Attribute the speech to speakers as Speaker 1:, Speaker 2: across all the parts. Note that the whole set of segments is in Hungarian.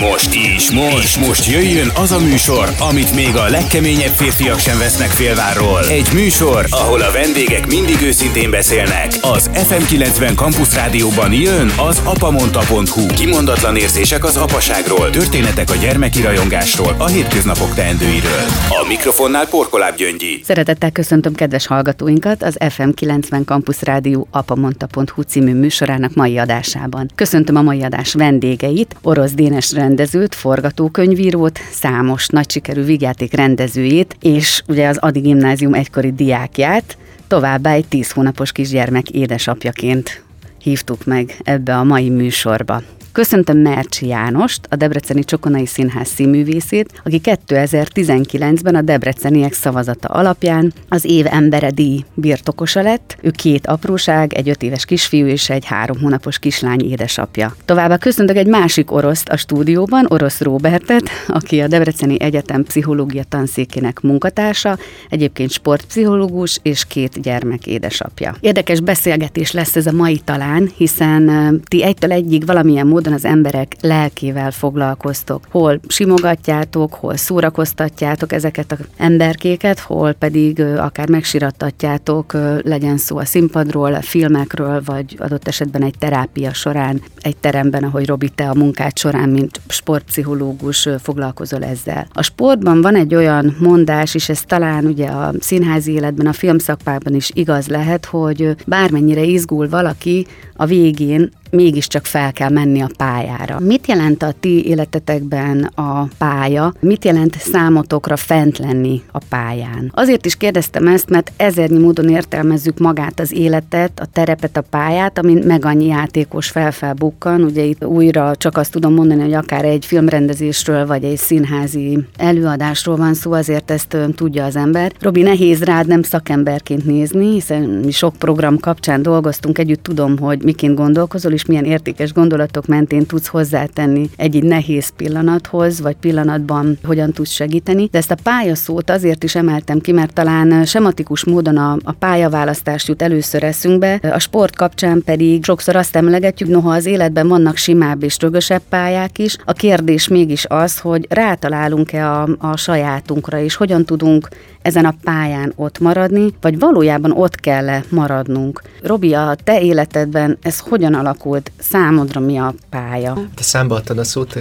Speaker 1: Most, és most, és most jöjjön az a műsor, amit még a legkeményebb férfiak sem vesznek félvárról. Egy műsor, ahol a vendégek mindig őszintén beszélnek. Az FM90 Campus Rádióban jön az apamonta.hu. Kimondatlan érzések az apaságról, történetek a gyermeki rajongásról, a hétköznapok teendőiről. A mikrofonnál Porkoláb Gyöngyi.
Speaker 2: Szeretettel köszöntöm kedves hallgatóinkat az FM90 Campus Rádió apamonta.hu című műsorának mai adásában. Köszöntöm a mai adás vendégeit, Orosz Dénes rendezőt, forgatókönyvírót, számos nagy sikerű vigyáték rendezőjét, és ugye az Adi Gimnázium egykori diákját, továbbá egy tíz hónapos kisgyermek édesapjaként hívtuk meg ebbe a mai műsorba. Köszöntöm Mercsi Jánost, a Debreceni Csokonai Színház színművészét, aki 2019-ben a debreceniek szavazata alapján az év embere díj birtokosa lett. Ő két apróság, egy öt éves kisfiú és egy három hónapos kislány édesapja. Továbbá köszöntök egy másik oroszt a stúdióban, Orosz Robertet, aki a Debreceni Egyetem pszichológia tanszékének munkatársa, egyébként sportpszichológus és két gyermek édesapja. Érdekes beszélgetés lesz ez a mai talán, hiszen ti egytől egyig valamilyen módon módon az emberek lelkével foglalkoztok. Hol simogatjátok, hol szórakoztatjátok ezeket az emberkéket, hol pedig akár megsirattatjátok, legyen szó a színpadról, a filmekről, vagy adott esetben egy terápia során, egy teremben, ahogy Robi, te a munkát során, mint sportpszichológus foglalkozol ezzel. A sportban van egy olyan mondás, és ez talán ugye a színházi életben, a filmszakmában is igaz lehet, hogy bármennyire izgul valaki, a végén mégiscsak fel kell menni a pályára. Mit jelent a ti életetekben a pálya? Mit jelent számotokra fent lenni a pályán? Azért is kérdeztem ezt, mert ezernyi módon értelmezzük magát az életet, a terepet, a pályát, amin meg annyi játékos felfelbukkan. Ugye itt újra csak azt tudom mondani, hogy akár egy filmrendezésről, vagy egy színházi előadásról van szó, azért ezt tudja az ember. Robi, nehéz rád nem szakemberként nézni, hiszen mi sok program kapcsán dolgoztunk együtt, tudom, hogy miként gondolkozol, és milyen értékes gondolatok mentén tudsz hozzátenni egy-egy nehéz pillanathoz, vagy pillanatban hogyan tudsz segíteni. De ezt a pályaszót azért is emeltem ki, mert talán sematikus módon a, a pályaválasztást jut először eszünkbe, a sport kapcsán pedig sokszor azt emlegetjük, noha az életben vannak simább és rögösebb pályák is, a kérdés mégis az, hogy rátalálunk-e a, a sajátunkra, és hogyan tudunk ezen a pályán ott maradni, vagy valójában ott kell-e maradnunk. Robi, a te életedben ez hogyan alakult? Számodra mi a pálya?
Speaker 3: Te számba adtad a szót,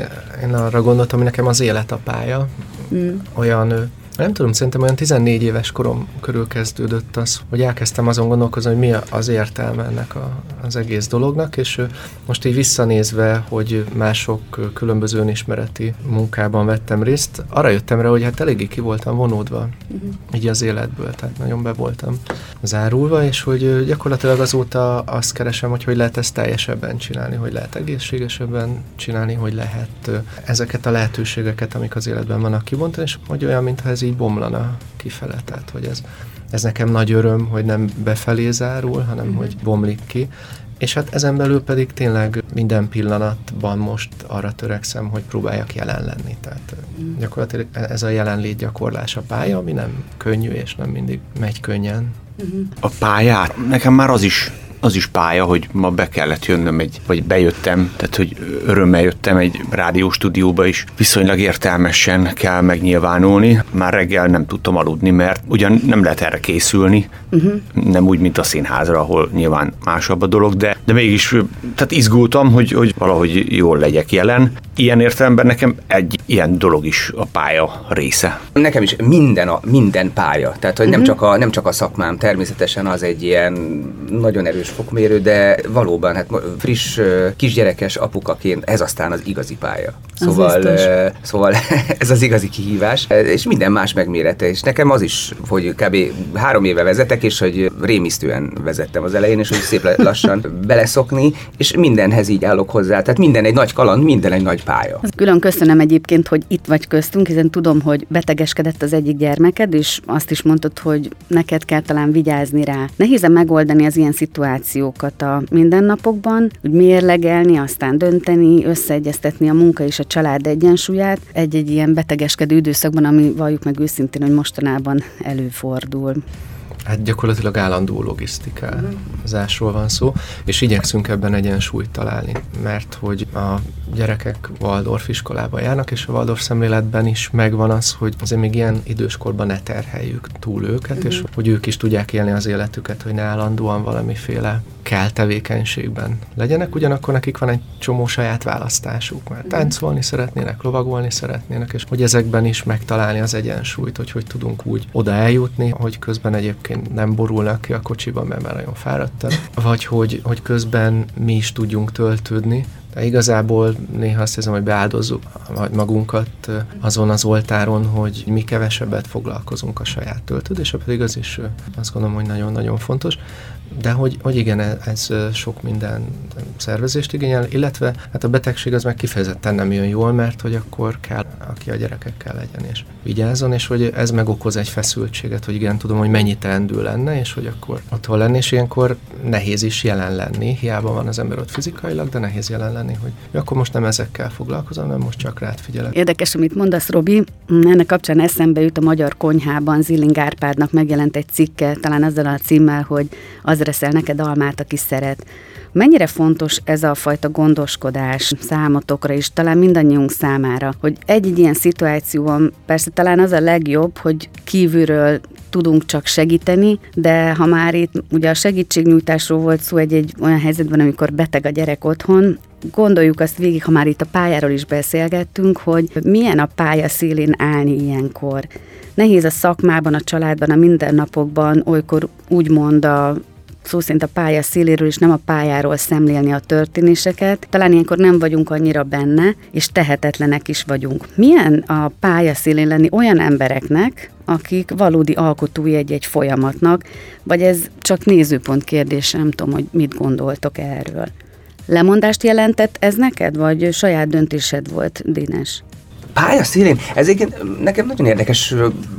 Speaker 3: én arra gondoltam, hogy nekem az élet a pálya. Mm. Olyan nem tudom, szerintem olyan 14 éves korom körül kezdődött az, hogy elkezdtem azon gondolkozni, hogy mi az értelme ennek a, az egész dolognak, és most így visszanézve, hogy mások különböző önismereti munkában vettem részt, arra jöttem rá, hogy hát eléggé ki voltam vonódva uh-huh. így az életből, tehát nagyon be voltam zárulva, és hogy gyakorlatilag azóta azt keresem, hogy hogy lehet ezt teljesebben csinálni, hogy lehet egészségesebben csinálni, hogy lehet ezeket a lehetőségeket, amik az életben vannak kibontani, és hogy olyan, mintha ez így bomlana kifele, tehát hogy ez, ez nekem nagy öröm, hogy nem befelé zárul, hanem mm-hmm. hogy bomlik ki, és hát ezen belül pedig tényleg minden pillanatban most arra törekszem, hogy próbáljak jelen lenni. Tehát mm. gyakorlatilag ez a jelenlét gyakorlás a pálya, ami nem könnyű, és nem mindig megy könnyen.
Speaker 1: Mm-hmm. A pályát, nekem már az is az is pálya, hogy ma be kellett jönnöm egy, vagy bejöttem, tehát hogy örömmel jöttem egy rádióstúdióba is. Viszonylag értelmesen kell megnyilvánulni. Már reggel nem tudtam aludni, mert ugyan nem lehet erre készülni, uh-huh. nem úgy, mint a színházra, ahol nyilván másabb a dolog, de, de mégis tehát izgultam, hogy, hogy valahogy jól legyek jelen. Ilyen értelemben nekem egy ilyen dolog is a pálya része.
Speaker 4: Nekem is minden, a, minden pálya, tehát hogy uh-huh. nem, csak a, nem csak a szakmám, természetesen az egy ilyen nagyon erős fokmérő, de valóban hát friss kisgyerekes apukaként ez aztán az igazi pálya. Szóval, az szóval ez az igazi kihívás, és minden más megmérete, és nekem az is, hogy kb. három éve vezetek, és hogy rémisztően vezettem az elején, és hogy szép lassan beleszokni, és mindenhez így állok hozzá, tehát minden egy nagy kaland, minden egy nagy pálya.
Speaker 2: Külön köszönöm egyébként, hogy itt vagy köztünk, hiszen tudom, hogy betegeskedett az egyik gyermeked, és azt is mondtad, hogy neked kell talán vigyázni rá. Nehéz megoldani az ilyen szituációkat a mindennapokban, hogy mérlegelni, aztán dönteni, összeegyeztetni a munka és a család egyensúlyát egy-egy ilyen betegeskedő időszakban, ami valljuk meg őszintén, hogy mostanában előfordul.
Speaker 3: Hát gyakorlatilag állandó logisztikázásról van szó, és igyekszünk ebben egyensúlyt találni, mert hogy a gyerekek Waldorf iskolába járnak, és a Waldorf szemléletben is megvan az, hogy azért még ilyen időskorban ne terheljük túl őket, uh-huh. és hogy ők is tudják élni az életüket, hogy ne állandóan valamiféle kell tevékenységben legyenek, ugyanakkor nekik van egy csomó saját választásuk, mert táncolni szeretnének, lovagolni szeretnének, és hogy ezekben is megtalálni az egyensúlyt, hogy hogy tudunk úgy oda eljutni, hogy közben egyébként nem borulnak ki a kocsiban, mert már nagyon fáradtak, vagy hogy, hogy közben mi is tudjunk töltődni, de igazából néha azt hiszem, hogy beáldozzuk magunkat azon az oltáron, hogy mi kevesebbet foglalkozunk a saját töltődése, pedig az is azt gondolom, hogy nagyon-nagyon fontos de hogy, hogy igen, e, ez sok minden szervezést igényel, illetve hát a betegség az meg kifejezetten nem jön jól, mert hogy akkor kell, aki a gyerekekkel legyen és vigyázzon, és hogy ez megokoz egy feszültséget, hogy igen, tudom, hogy mennyi teendő lenne, és hogy akkor otthon lenni, és ilyenkor nehéz is jelen lenni, hiába van az ember ott fizikailag, de nehéz jelen lenni, hogy ja, akkor most nem ezekkel foglalkozom, nem most csak rád figyelek.
Speaker 2: Érdekes, amit mondasz, Robi, ennek kapcsán eszembe jut a Magyar Konyhában Zilling Árpádnak megjelent egy cikke, talán azzal a címmel, hogy az reszel neked almát, aki szeret. Mennyire fontos ez a fajta gondoskodás számotokra is, talán mindannyiunk számára, hogy egy-egy ilyen szituációban persze talán az a legjobb, hogy kívülről tudunk csak segíteni, de ha már itt ugye a segítségnyújtásról volt szó egy-egy olyan helyzetben, amikor beteg a gyerek otthon, gondoljuk azt végig, ha már itt a pályáról is beszélgettünk, hogy milyen a pálya szélén állni ilyenkor. Nehéz a szakmában, a családban, a mindennapokban olykor úgymond a szó szerint a pálya széléről és nem a pályáról szemlélni a történéseket. Talán ilyenkor nem vagyunk annyira benne, és tehetetlenek is vagyunk. Milyen a pálya szélén lenni olyan embereknek, akik valódi alkotói egy-egy folyamatnak, vagy ez csak nézőpont kérdés, nem tudom, hogy mit gondoltok erről. Lemondást jelentett ez neked, vagy saját döntésed volt, Dénes?
Speaker 4: Pálya szélén, ez egyébként nekem nagyon érdekes,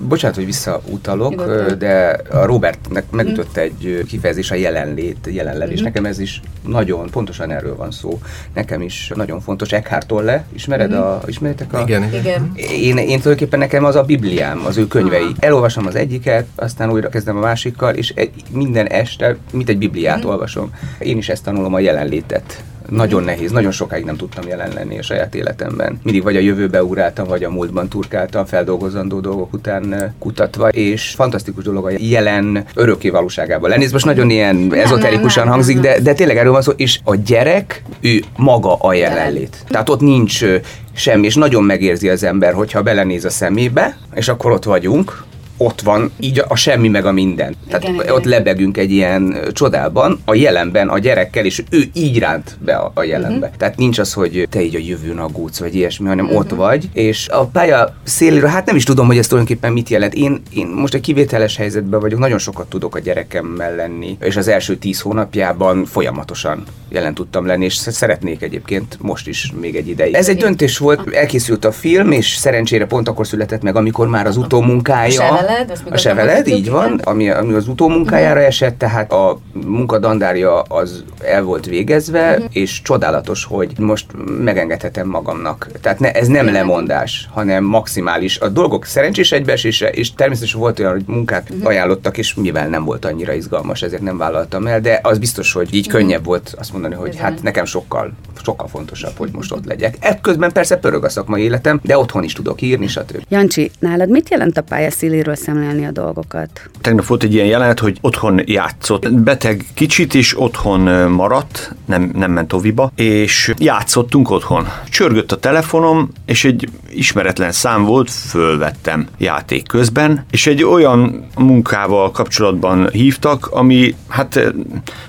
Speaker 4: bocsánat, hogy visszautalok, de a Robertnek megütött egy kifejezés a jelenlét, jelenlevés. Nekem ez is nagyon pontosan erről van szó. Nekem is nagyon fontos. Eckhart Tolle, ismered mhm. a, ismeritek a...
Speaker 3: Igen, igen.
Speaker 4: Én, én tulajdonképpen nekem az a Bibliám, az ő könyvei. Elolvasom az egyiket, aztán újra kezdem a másikkal, és egy, minden este, mint egy Bibliát mm. olvasom. Én is ezt tanulom a jelenlétet nagyon nehéz, nagyon sokáig nem tudtam jelen lenni a saját életemben. Mindig vagy a jövőbe ugráltam, vagy a múltban turkáltam, feldolgozandó dolgok után kutatva, és fantasztikus dolog a jelen örökké valóságában lenni. Ez most nagyon ilyen ezoterikusan hangzik, de, de tényleg erről van szó, és a gyerek, ő maga a jelenlét. Tehát ott nincs semmi, és nagyon megérzi az ember, hogyha belenéz a szemébe, és akkor ott vagyunk, ott van így a semmi meg a minden. Tehát igen, ott igen. lebegünk egy ilyen csodában, a jelenben a gyerekkel, és ő így ránt be a, a jelenbe. Uh-huh. Tehát nincs az, hogy te így a jövőn aggódsz, vagy ilyesmi, hanem uh-huh. ott vagy, és a pálya széléről, hát nem is tudom, hogy ez tulajdonképpen mit jelent. Én, én most egy kivételes helyzetben vagyok, nagyon sokat tudok a gyerekemmel lenni, és az első tíz hónapjában folyamatosan jelen tudtam lenni, és szeretnék egyébként most is még egy ideig. Ez egy döntés volt, elkészült a film, és szerencsére pont akkor született meg, amikor már az utómunkája seveled, ezt a seveled, így van, ami, ami az utómunkájára uh-huh. esett, tehát a munkadandárja az el volt végezve, uh-huh. és csodálatos, hogy most megengedhetem magamnak. Tehát ne, ez nem lemondás, hanem maximális. A dolgok szerencsés egybeesésre, és természetesen volt olyan, hogy munkát uh-huh. ajánlottak, és mivel nem volt annyira izgalmas, ezért nem vállaltam el, de az biztos, hogy így uh-huh. könnyebb volt azt mondani, hogy Bizony. hát nekem sokkal, sokkal fontosabb, hogy most ott legyek. Ekközben persze pörög a szakmai életem, de otthon is tudok írni, stb.
Speaker 2: Jancsi, nálad mit jelent a pályaszíléről szemlélni a dolgokat.
Speaker 1: Tegnap volt egy ilyen jelenet, hogy otthon játszott. Beteg kicsit is otthon maradt, nem, nem ment oviba, és játszottunk otthon. Csörgött a telefonom, és egy ismeretlen szám volt, fölvettem játék közben, és egy olyan munkával kapcsolatban hívtak, ami hát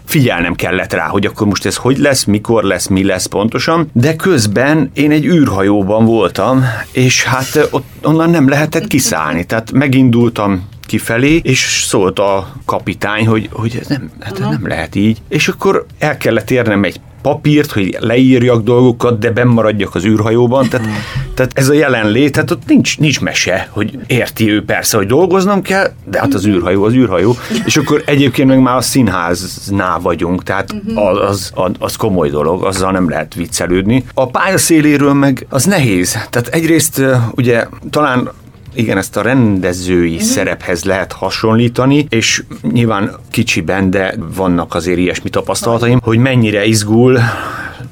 Speaker 1: figyelnem kellett rá, hogy akkor most ez hogy lesz, mikor lesz, mi lesz pontosan, de közben én egy űrhajóban voltam, és hát ott onnan nem lehetett kiszállni, tehát megindultam kifelé, és szólt a kapitány, hogy, hogy ez nem, hát ez nem lehet így. És akkor el kellett érnem egy papírt, hogy leírjak dolgokat, de bennmaradjak az űrhajóban. Tehát, tehát ez a jelenlét, tehát ott nincs, nincs mese, hogy érti ő persze, hogy dolgoznom kell, de hát az űrhajó az űrhajó. És akkor egyébként meg már a színháznál vagyunk, tehát az, az, az komoly dolog, azzal nem lehet viccelődni. A pályaszéléről meg az nehéz. Tehát egyrészt ugye talán igen, ezt a rendezői uh-huh. szerephez lehet hasonlítani, és nyilván kicsiben, de vannak azért ilyesmi tapasztalataim, hogy mennyire izgul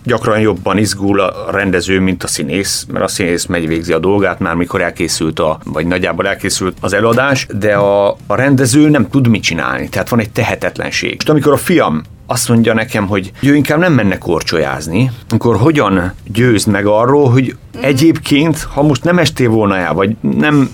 Speaker 1: gyakran jobban izgul a rendező, mint a színész, mert a színész megy végzi a dolgát már mikor elkészült a, vagy nagyjából elkészült az előadás, de a, a rendező nem tud mit csinálni, tehát van egy tehetetlenség. És amikor a fiam azt mondja nekem, hogy ő inkább nem menne korcsolyázni, akkor hogyan győzd meg arról, hogy egyébként, ha most nem estél volna el, vagy nem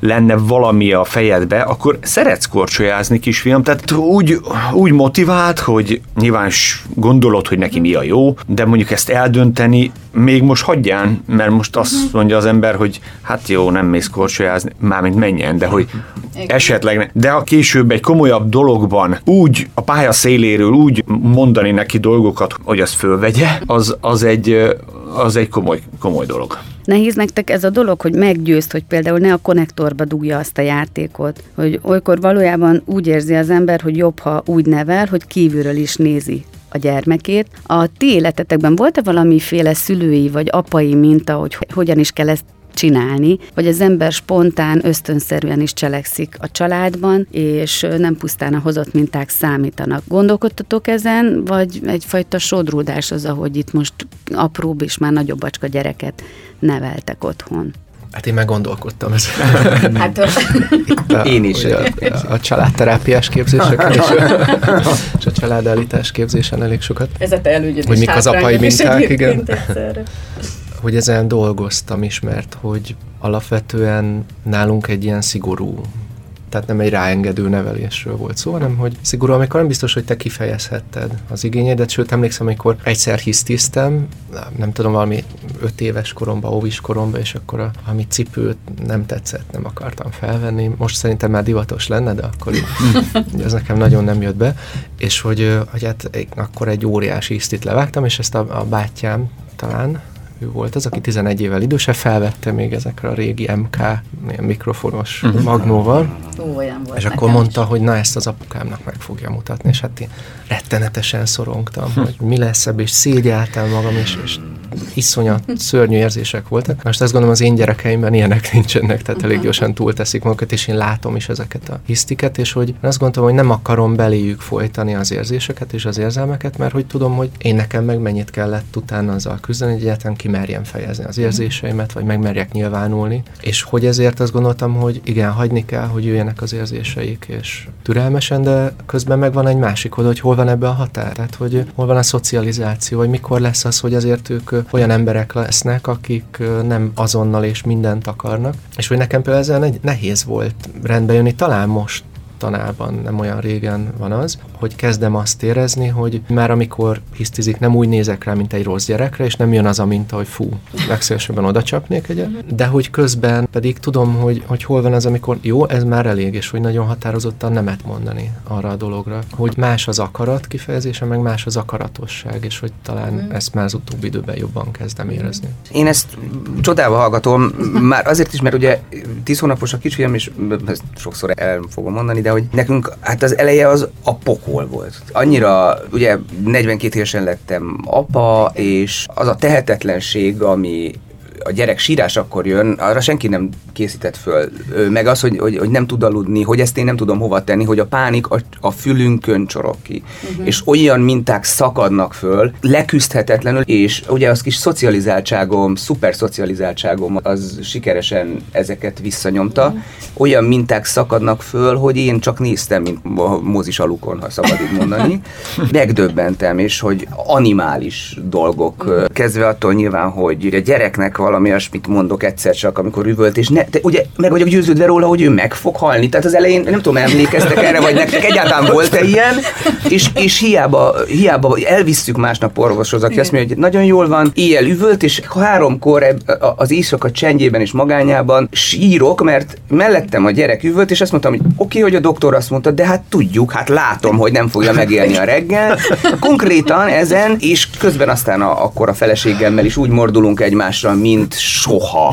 Speaker 1: lenne valami a fejedbe, akkor szeretsz korcsolyázni, kisfiam. Tehát úgy, úgy motivált, hogy nyilván gondolod, hogy neki mi a jó, de mondjuk ezt eldönteni, még most hagyján, mert most azt mondja az ember, hogy hát jó, nem mész korcsolyázni, mármint menjen, de hogy esetleg ne. De ha később egy komolyabb dologban úgy a pálya széléről úgy mondani neki dolgokat, hogy azt fölvegye, az, az egy, az egy komoly, komoly dolog.
Speaker 2: Nehéz nektek ez a dolog, hogy meggyőzt, hogy például ne a konnektorba dugja azt a játékot, hogy olykor valójában úgy érzi az ember, hogy jobb, ha úgy nevel, hogy kívülről is nézi a gyermekét. A ti életetekben volt-e valamiféle szülői vagy apai minta, hogy hogyan is kell ezt csinálni, vagy az ember spontán, ösztönszerűen is cselekszik a családban, és nem pusztán a hozott minták számítanak. Gondolkodtatok ezen, vagy egyfajta sodródás az, ahogy itt most apróbb és már nagyobb bacska gyereket neveltek otthon?
Speaker 3: Hát én meggondolkodtam ezen. Hát,
Speaker 4: a, én is.
Speaker 3: A, a, a családterápiás képzéseken és, és a családállítás képzésen elég sokat.
Speaker 2: Ez a te
Speaker 3: Hogy mik az apai minták, igen hogy ezen dolgoztam is, mert hogy alapvetően nálunk egy ilyen szigorú tehát nem egy ráengedő nevelésről volt szó, hanem hogy szigorú, amikor nem biztos, hogy te kifejezhetted az igényedet, sőt emlékszem, amikor egyszer hisztiztem, nem tudom, valami öt éves koromban, óvis koromban, és akkor a, ami cipőt nem tetszett, nem akartam felvenni. Most szerintem már divatos lenne, de akkor ez nekem nagyon nem jött be, és hogy, hogy hát akkor egy óriási hisztit levágtam, és ezt a, a bátyám talán ő volt az, aki 11 évvel idősebb, felvette még ezekre a régi MK mikrofonos uh-huh. magnóval, Ó, és akkor mondta, is. hogy na ezt az apukámnak meg fogja mutatni, és hát én rettenetesen szorongtam, hogy mi lesz ebből, és szégyeltem magam, és, és iszonyat szörnyű érzések voltak. Most azt gondolom az én gyerekeimben ilyenek nincsenek, tehát elég gyorsan túlteszik magukat, és én látom is ezeket a hisztiket, és hogy azt gondolom, hogy nem akarom beléjük folytani az érzéseket és az érzelmeket, mert hogy tudom, hogy én nekem meg mennyit kellett utána azzal küzdeni, hogy egyáltalán kimerjem fejezni az érzéseimet, vagy megmerjek nyilvánulni, és hogy ezért azt gondoltam, hogy igen, hagyni kell, hogy jöjjenek az érzéseik, és türelmesen, de közben meg van egy másik oldal, hogy hol van ebbe a határ, tehát hogy hol van a szocializáció, vagy mikor lesz az, hogy azért ők olyan emberek lesznek, akik nem azonnal és mindent akarnak, és hogy nekem például ezzel nehéz volt rendbe jönni, talán most tanában nem olyan régen van az, hogy kezdem azt érezni, hogy már amikor hisztizik, nem úgy nézek rá, mint egy rossz gyerekre, és nem jön az a minta, hogy fú, legszélesebben oda csapnék egyet, de hogy közben pedig tudom, hogy, hogy hol van az, amikor jó, ez már elég, és hogy nagyon határozottan nemet mondani arra a dologra, hogy más az akarat kifejezése, meg más az akaratosság, és hogy talán mm. ezt már az utóbbi időben jobban kezdem mhm. érezni.
Speaker 4: Én ezt csodálva hallgatom, már azért is, mert ugye tíz hónapos a kisfiam, és ezt sokszor el fogom mondani, de hogy nekünk hát az eleje az a pokol volt. Annyira, ugye 42 évesen lettem apa, és az a tehetetlenség, ami a gyerek sírás akkor jön, arra senki nem készített föl. Meg az, hogy, hogy, hogy nem tud aludni, hogy ezt én nem tudom hova tenni, hogy a pánik a, a fülünkön csorog ki. Uh-huh. És olyan minták szakadnak föl, leküzdhetetlenül, és ugye az kis szocializáltságom, szuper szocializáltságom az sikeresen ezeket visszanyomta. Uh-huh. Olyan minták szakadnak föl, hogy én csak néztem, mint Mózis alukon, ha szabad így mondani. Megdöbbentem, és hogy animális dolgok, uh-huh. kezdve attól nyilván, hogy a gyereknek valami olyasmit mondok egyszer csak, amikor üvölt, és ne, de ugye meg vagyok győződve róla, hogy ő meg fog halni. Tehát az elején nem tudom, emlékeztek erre, vagy nektek egyáltalán volt-e ilyen, és, és hiába, hiába elvisszük másnap orvoshoz, aki azt mondja, hogy nagyon jól van, éjjel üvölt, és háromkor az éjszaka csendjében és magányában sírok, mert mellettem a gyerek üvölt, és azt mondtam, hogy oké, okay, hogy a doktor azt mondta, de hát tudjuk, hát látom, hogy nem fogja megélni a reggel. Konkrétan ezen, és közben aztán a, akkor a feleségemmel is úgy mordulunk egymásra, mint soha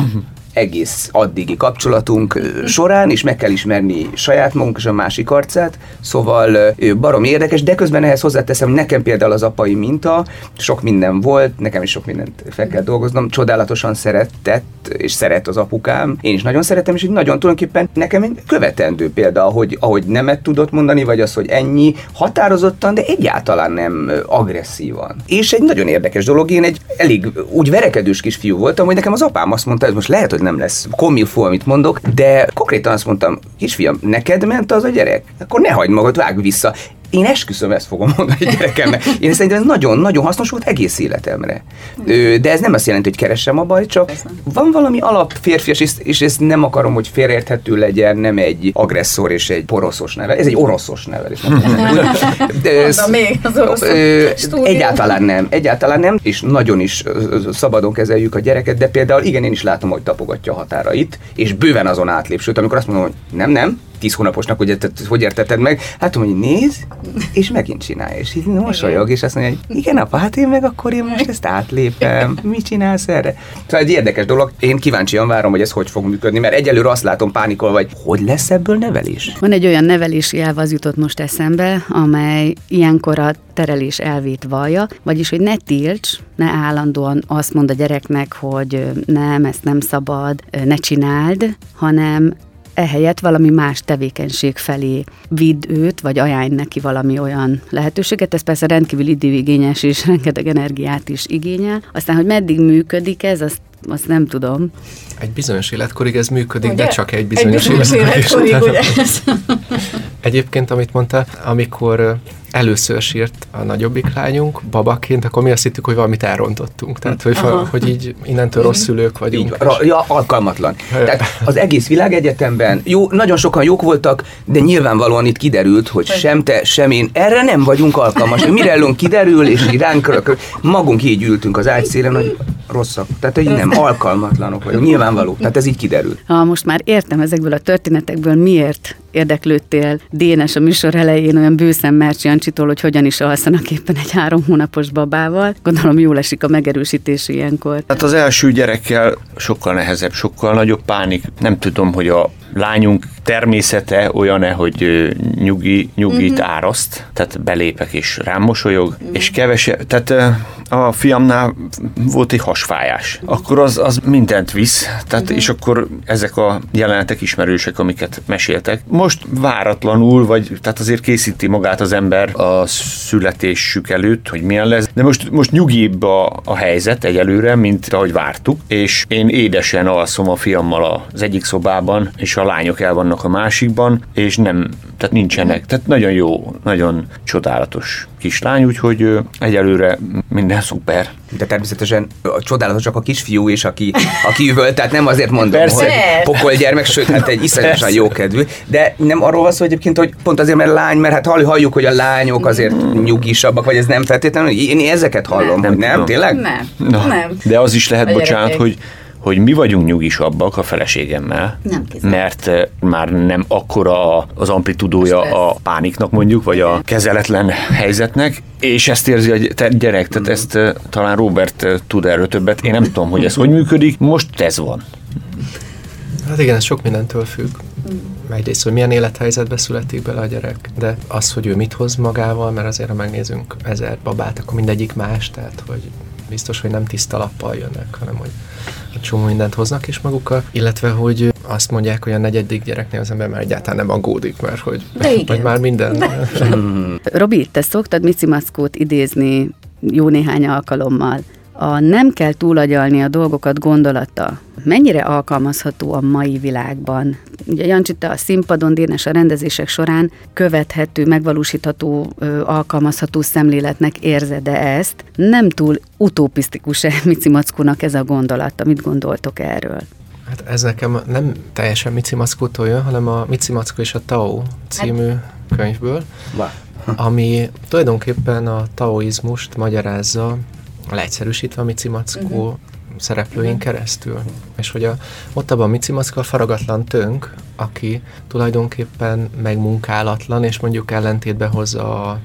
Speaker 4: egész addigi kapcsolatunk során, és meg kell ismerni saját magunk és a másik arcát, szóval barom érdekes, de közben ehhez hozzáteszem, hogy nekem például az apai minta, sok minden volt, nekem is sok mindent fel kell dolgoznom, csodálatosan szeretett, és szeret az apukám, én is nagyon szeretem, és így nagyon tulajdonképpen nekem egy követendő példa, ahogy, ahogy nemet tudott mondani, vagy az, hogy ennyi határozottan, de egyáltalán nem agresszívan. És egy nagyon érdekes dolog, én egy elég úgy verekedős kisfiú voltam, hogy nekem az apám azt mondta, hogy most lehet, hogy nem lesz komilfó, amit mondok, de konkrétan azt mondtam, kisfiam, neked ment az a gyerek? Akkor ne hagyd magad, vágj vissza. Én esküszöm, ezt fogom mondani a gyerekemnek. Én szerintem ez nagyon-nagyon hasznos volt egész életemre. De ez nem azt jelenti, hogy keresem a baj, csak van valami alap férfias, és, és ezt nem akarom, hogy félreérthető legyen, nem egy agresszor és egy poroszos neve. Ez egy oroszos nevelés.
Speaker 5: De ez, még az orosz
Speaker 4: Egyáltalán nem, egyáltalán nem, és nagyon is szabadon kezeljük a gyereket, de például igen, én is látom, hogy tapogatja a határait, és bőven azon átlép. Sőt, amikor azt mondom, hogy nem, nem, tíz hónaposnak, hogy, hogy értetted meg? Hát hogy néz, és megint csinálja, és így mosolyog, és azt mondja, hogy igen, apa, hát én meg akkor én most ezt átlépem, mit csinálsz erre? Szóval egy érdekes dolog, én kíváncsian várom, hogy ez hogy fog működni, mert egyelőre azt látom pánikol, vagy hogy lesz ebből nevelés?
Speaker 2: Van egy olyan nevelési elv, az jutott most eszembe, amely ilyenkor a terelés elvét vallja, vagyis, hogy ne tilts, ne állandóan azt mond a gyereknek, hogy nem, ezt nem szabad, ne csináld, hanem ehelyett valami más tevékenység felé vidd őt, vagy ajánl neki valami olyan lehetőséget. Ez persze rendkívül időigényes és rengeteg energiát is igényel. Aztán, hogy meddig működik ez, azt azt nem tudom.
Speaker 3: Egy bizonyos életkorig ez működik, ugye? de csak egy bizonyos, egy bizonyos életkorig. életkorig ugye? Egyébként, amit mondta, amikor először sírt a nagyobbik lányunk babaként, akkor mi azt hittük, hogy valamit elrontottunk. Tehát, hogy, fa, hogy így innentől rossz szülők vagyunk.
Speaker 4: Így, ja, alkalmatlan. Tehát az egész világegyetemben jó, nagyon sokan jók voltak, de nyilvánvalóan itt kiderült, hogy sem te, sem én erre nem vagyunk alkalmas. Mirellon kiderül, és így ránk magunk így ültünk az ágyszélen, hogy rosszak. Tehát, hogy nem alkalmatlanok vagyunk. Nyilvánvaló. Tehát ez így kiderül.
Speaker 2: Ha most már értem ezekből a történetekből, miért érdeklődtél Dénes a műsor elején olyan bőszen Mercsi Jancsitól, hogy hogyan is alszanak éppen egy három hónapos babával. Gondolom jól esik a megerősítés ilyenkor.
Speaker 1: Hát az első gyerekkel sokkal nehezebb, sokkal nagyobb pánik. Nem tudom, hogy a lányunk természete olyan-e, hogy nyugi, nyugit uh-huh. áraszt, tehát belépek és rám mosolyog, uh-huh. és kevesebb, tehát a fiamnál volt egy hasfájás. Akkor az, az mindent visz, tehát uh-huh. és akkor ezek a jelenetek ismerősek, amiket meséltek. Most váratlanul, vagy tehát azért készíti magát az ember a születésük előtt, hogy milyen lesz, de most, most nyugibb a, a helyzet egyelőre, mint ahogy vártuk, és én édesen alszom a fiammal az egyik szobában, és a lányok el vannak a másikban, és nem, tehát nincsenek. Tehát nagyon jó, nagyon csodálatos kislány, úgyhogy egyelőre minden szuper.
Speaker 4: De természetesen a csodálatos csak a kisfiú és aki, aki üvölt, tehát nem azért mondom, Persze. hogy pokol gyermek, sőt, hát egy iszonyatosan jó kedvű, de nem arról van szó egyébként, hogy pont azért, mert lány, mert hát halljuk, hogy a lányok azért nyugisabbak, vagy ez nem feltétlenül, én ezeket hallom, nem, hogy nem, tényleg?
Speaker 5: Nem, Na, nem.
Speaker 1: De az is lehet, bocsánat, hogy hogy mi vagyunk nyugisabbak a feleségemmel, nem mert eh, már nem akkora az amplitudója a pániknak mondjuk, vagy a kezeletlen helyzetnek, és ezt érzi a gyerek, tehát mm. ezt eh, talán Robert eh, tud erről többet, én nem tudom, hogy ez hogy működik, most ez van.
Speaker 3: Hát igen, ez sok mindentől függ. Egyrészt, hogy milyen élethelyzetbe születik bele a gyerek, de az, hogy ő mit hoz magával, mert azért, ha megnézünk ezer babát, akkor mindegyik más, tehát hogy biztos, hogy nem tiszta lappal jönnek, hanem hogy egy csomó mindent hoznak is magukkal, illetve hogy azt mondják, hogy a negyedik gyereknél az ember már egyáltalán nem aggódik, mert hogy vagy már minden.
Speaker 2: Robi, te szoktad Mici Mackót idézni jó néhány alkalommal. A nem kell túlagyalni a dolgokat gondolata mennyire alkalmazható a mai világban? Ugye Jancsi, te a színpadon, Dénes a rendezések során követhető, megvalósítható, alkalmazható szemléletnek érzed-e ezt? Nem túl utopisztikus-e Mici Mackónak ez a gondolata? Mit gondoltok erről?
Speaker 3: Hát ez nekem nem teljesen Mici Mackótól jön, hanem a Mici Mackó és a Tao című hát... könyvből, ami tulajdonképpen a taoizmust magyarázza, leegyszerűsítve a Mici Mackó uh-huh szereplőink uh-huh. keresztül. És hogy a, ott abban a Mici Mackó a faragatlan tönk, aki tulajdonképpen megmunkálatlan, és mondjuk ellentétbe hozza a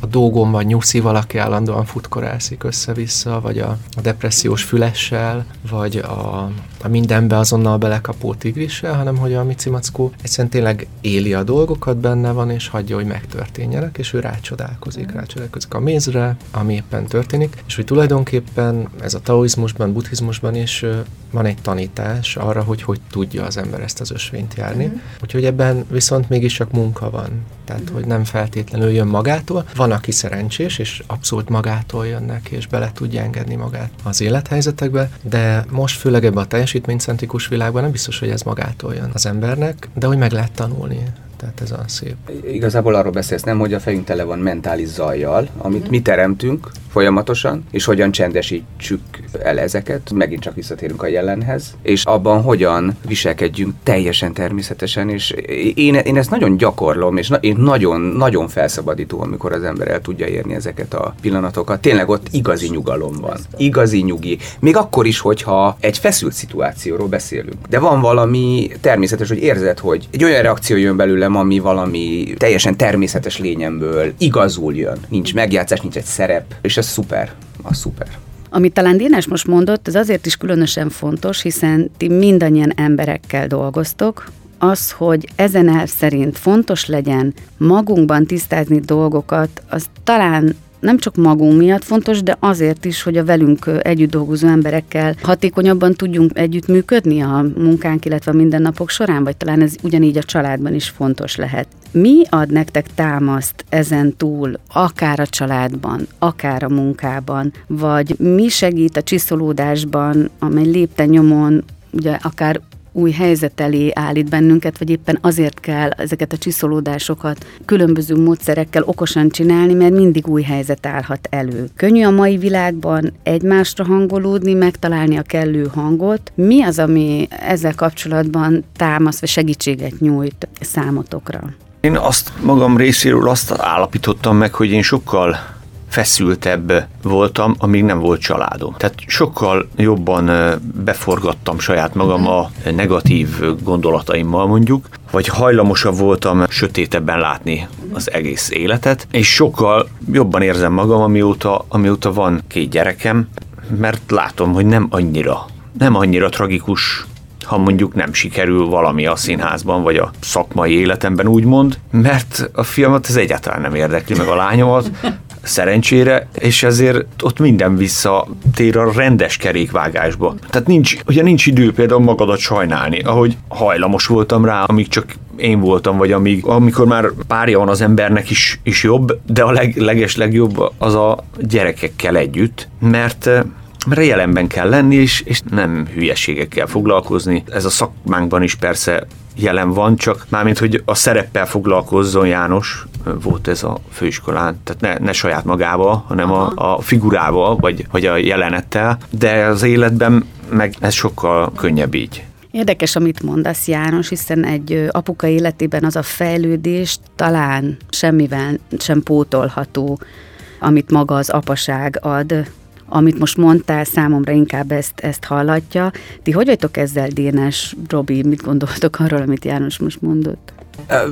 Speaker 3: a dolgom vagy nyuszi valaki állandóan futkorászik össze-vissza, vagy a, a depressziós fülessel, vagy a, a mindenbe azonnal belekapó tigrissel, hanem hogy a Mici Mackó egyszerűen tényleg éli a dolgokat, benne van, és hagyja, hogy megtörténjenek, és ő rácsodálkozik, rácsodálkozik a mézre, ami éppen történik, és hogy tulajdonképpen ez a taoizmusban, buddhizmusban is van egy tanítás arra, hogy hogy tudja az ember ezt az ösvényt járni. Uh-huh. Úgyhogy ebben viszont mégiscsak munka van. Tehát, hogy nem feltétlenül jön magától. Van, aki szerencsés, és abszolút magától jönnek, és bele tudja engedni magát az élethelyzetekbe, de most főleg ebben a teljesítménycentrikus világban nem biztos, hogy ez magától jön az embernek, de hogy meg lehet tanulni. Tehát ez a szép.
Speaker 4: Igazából arról beszélsz, nem, hogy a fejünk tele van mentális zajjal, amit mi teremtünk folyamatosan, és hogyan csendesítsük el ezeket, megint csak visszatérünk a jelenhez, és abban hogyan viselkedjünk teljesen természetesen, és én, én ezt nagyon gyakorlom, és na, én nagyon, nagyon felszabadító, amikor az ember el tudja érni ezeket a pillanatokat. Tényleg ott igazi nyugalom van. Igazi nyugi. Még akkor is, hogyha egy feszült szituációról beszélünk. De van valami természetes, hogy érzed, hogy egy olyan reakció jön belőle, belőlem, ami valami teljesen természetes lényemből igazul jön. Nincs megjátszás, nincs egy szerep, és ez szuper, az szuper.
Speaker 2: Amit talán Dénes most mondott, ez azért is különösen fontos, hiszen ti mindannyian emberekkel dolgoztok, az, hogy ezen elv szerint fontos legyen magunkban tisztázni dolgokat, az talán nem csak magunk miatt fontos, de azért is, hogy a velünk együtt dolgozó emberekkel hatékonyabban tudjunk együttműködni a munkánk, illetve a mindennapok során, vagy talán ez ugyanígy a családban is fontos lehet. Mi ad nektek támaszt ezen túl, akár a családban, akár a munkában, vagy mi segít a csiszolódásban, amely lépte nyomon ugye akár új helyzet elé állít bennünket, vagy éppen azért kell ezeket a csiszolódásokat különböző módszerekkel okosan csinálni, mert mindig új helyzet állhat elő. Könnyű a mai világban egymásra hangolódni, megtalálni a kellő hangot. Mi az, ami ezzel kapcsolatban támasz vagy segítséget nyújt számotokra?
Speaker 1: Én azt magam részéről azt állapítottam meg, hogy én sokkal feszültebb voltam, amíg nem volt családom. Tehát sokkal jobban beforgattam saját magam a negatív gondolataimmal mondjuk, vagy hajlamosabb voltam sötétebben látni az egész életet, és sokkal jobban érzem magam, amióta, amióta van két gyerekem, mert látom, hogy nem annyira, nem annyira tragikus ha mondjuk nem sikerül valami a színházban, vagy a szakmai életemben úgymond, mert a filmet ez egyáltalán nem érdekli, meg a lányomat, szerencsére, és ezért ott minden visszatér a rendes kerékvágásba. Tehát nincs, ugye nincs idő például magadat sajnálni, ahogy hajlamos voltam rá, amíg csak én voltam, vagy amíg, amikor már párja van az embernek is, is jobb, de a leg, leges legjobb az a gyerekekkel együtt, mert mert jelenben kell lenni, és, és nem hülyeségekkel foglalkozni. Ez a szakmánkban is persze jelen van, csak mármint, hogy a szereppel foglalkozzon János, volt ez a főiskolán, tehát ne, ne saját magával, hanem a, a figurával, vagy, vagy a jelenettel, de az életben meg ez sokkal könnyebb így.
Speaker 2: Érdekes, amit mondasz, János, hiszen egy apuka életében az a fejlődés talán semmivel sem pótolható, amit maga az apaság ad amit most mondtál, számomra inkább ezt, ezt hallatja. Ti hogy vagytok ezzel, Dénes, Robi, mit gondoltok arról, amit János most mondott?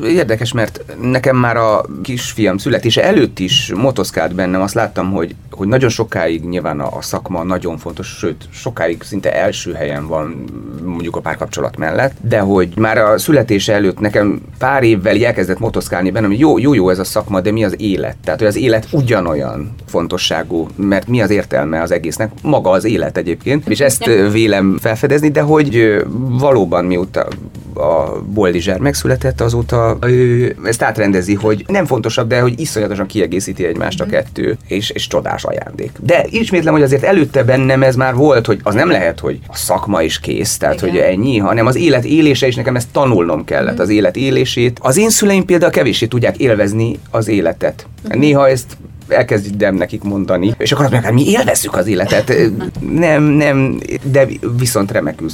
Speaker 4: Érdekes, mert nekem már a kisfiam születése előtt is motoszkált bennem, azt láttam, hogy, hogy nagyon sokáig nyilván a, szakma nagyon fontos, sőt, sokáig szinte első helyen van mondjuk a párkapcsolat mellett, de hogy már a születése előtt nekem pár évvel elkezdett motoszkálni bennem, hogy jó, jó, jó ez a szakma, de mi az élet? Tehát, hogy az élet ugyanolyan fontosságú, mert mi az értelme az egésznek? Maga az élet egyébként, és ezt vélem felfedezni, de hogy valóban mióta a Boldizser megszületett, azóta ő ezt átrendezi, hogy nem fontosabb, de hogy iszonyatosan kiegészíti egymást a mhm. kettő, és, és csodás ajándék. De ismétlem, hogy azért előtte bennem ez már volt, hogy az nem lehet, hogy a szakma is kész, tehát Igen. hogy ennyi, hanem az élet élése, és nekem ezt tanulnom kellett, mhm. az élet élését. Az én szüleim például kevéssé tudják élvezni az életet. Mhm. Néha ezt elkezdem nekik mondani, és akkor azt mondják, mi élvezzük az életet. Nem, nem, de viszont remekül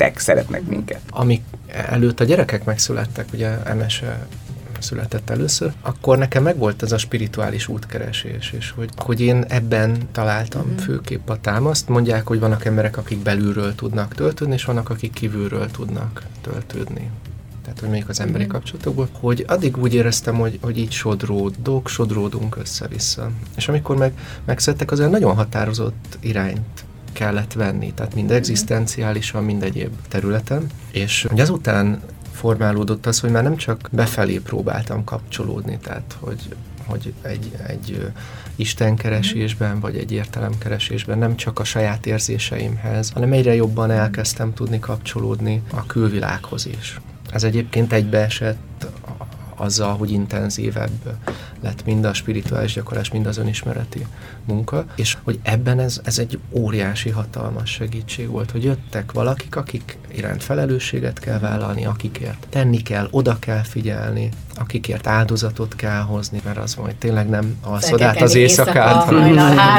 Speaker 4: szerettek, szeretnek minket.
Speaker 3: Amik előtt a gyerekek megszülettek, ugye Emese született először, akkor nekem megvolt ez a spirituális útkeresés, és hogy, hogy én ebben találtam mm. főképp a támaszt. Mondják, hogy vannak emberek, akik belülről tudnak töltődni, és vannak, akik kívülről tudnak töltődni. tehát hogy még az emberi mm. kapcsolatokból, hogy addig úgy éreztem, hogy, hogy így sodródok, sodródunk össze-vissza. És amikor meg, megszedtek, azért nagyon határozott irányt kellett venni, tehát mind egzisztenciálisan, mind egyéb területen. És hogy azután formálódott az, hogy már nem csak befelé próbáltam kapcsolódni, tehát hogy, hogy egy, egy istenkeresésben, vagy egy értelemkeresésben nem csak a saját érzéseimhez, hanem egyre jobban elkezdtem tudni kapcsolódni a külvilághoz is. Ez egyébként egybeesett azzal, hogy intenzívebb lett mind a spirituális gyakorlás, mind az önismereti munka, és hogy ebben ez, ez egy óriási, hatalmas segítség volt, hogy jöttek valakik, akik iránt felelősséget kell vállalni, akikért tenni kell, oda kell figyelni, akikért áldozatot kell hozni, mert az majd tényleg nem alszod át az éjszakát, hanem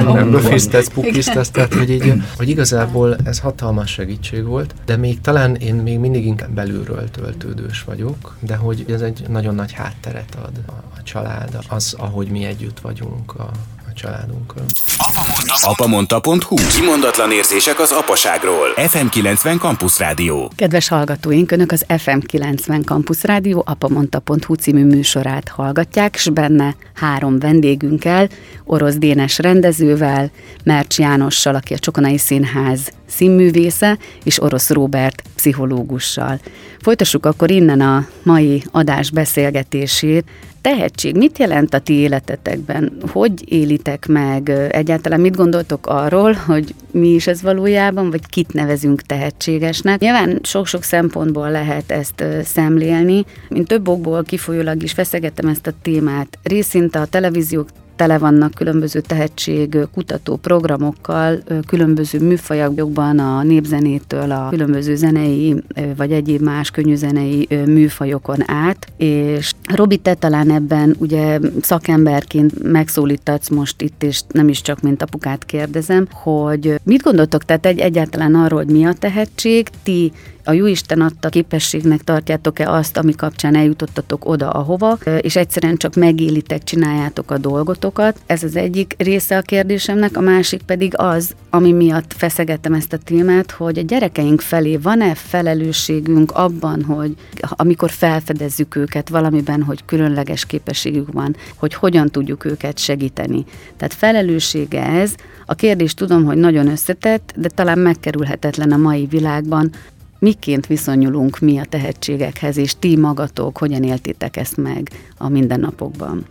Speaker 3: nem böfisztesz, pukisztesz, tehát hogy, így, hogy igazából ez hatalmas segítség volt, de még talán én még mindig inkább belülről töltődős vagyok, de hogy ez egy nagyon nagy hátteret ad a, a család, az, ahogy mi együtt vagyunk a, a családunkkal.
Speaker 6: Apamonta.hu Kimondatlan érzések az apaságról. FM90 Campus Rádió.
Speaker 2: Kedves hallgatóink, Önök az FM90 Campus Rádió apamonta.hu című műsorát hallgatják, és benne három vendégünkkel, Orosz Dénes rendezővel, Mercs Jánossal, aki a Csokonai Színház színművésze, és Orosz Robert pszichológussal. Folytassuk akkor innen a mai adás beszélgetését. Tehetség mit jelent a ti életetekben? Hogy élitek meg? Egyáltalán mit gondoltok arról, hogy mi is ez valójában, vagy kit nevezünk tehetségesnek? Nyilván sok-sok szempontból lehet ezt szemlélni. Mint több okból kifolyólag is feszegettem ezt a témát. Részint a televíziók tele vannak különböző tehetség kutató programokkal, különböző műfajokban a népzenétől a különböző zenei vagy egyéb más könnyűzenei műfajokon át, és Robi, te talán ebben ugye szakemberként megszólítatsz most itt, és nem is csak mint apukát kérdezem, hogy mit gondoltok? Tehát egy, egyáltalán arról, hogy mi a tehetség, ti a Jóisten adta képességnek tartjátok-e azt, ami kapcsán eljutottatok oda, ahova, és egyszerűen csak megélitek, csináljátok a dolgotokat. Ez az egyik része a kérdésemnek, a másik pedig az, ami miatt feszegettem ezt a témát, hogy a gyerekeink felé van-e felelősségünk abban, hogy amikor felfedezzük őket valamiben, hogy különleges képességük van, hogy hogyan tudjuk őket segíteni. Tehát felelőssége ez. A kérdés tudom, hogy nagyon összetett, de talán megkerülhetetlen a mai világban, miként viszonyulunk mi a tehetségekhez, és ti magatok hogyan éltétek ezt meg a mindennapokban?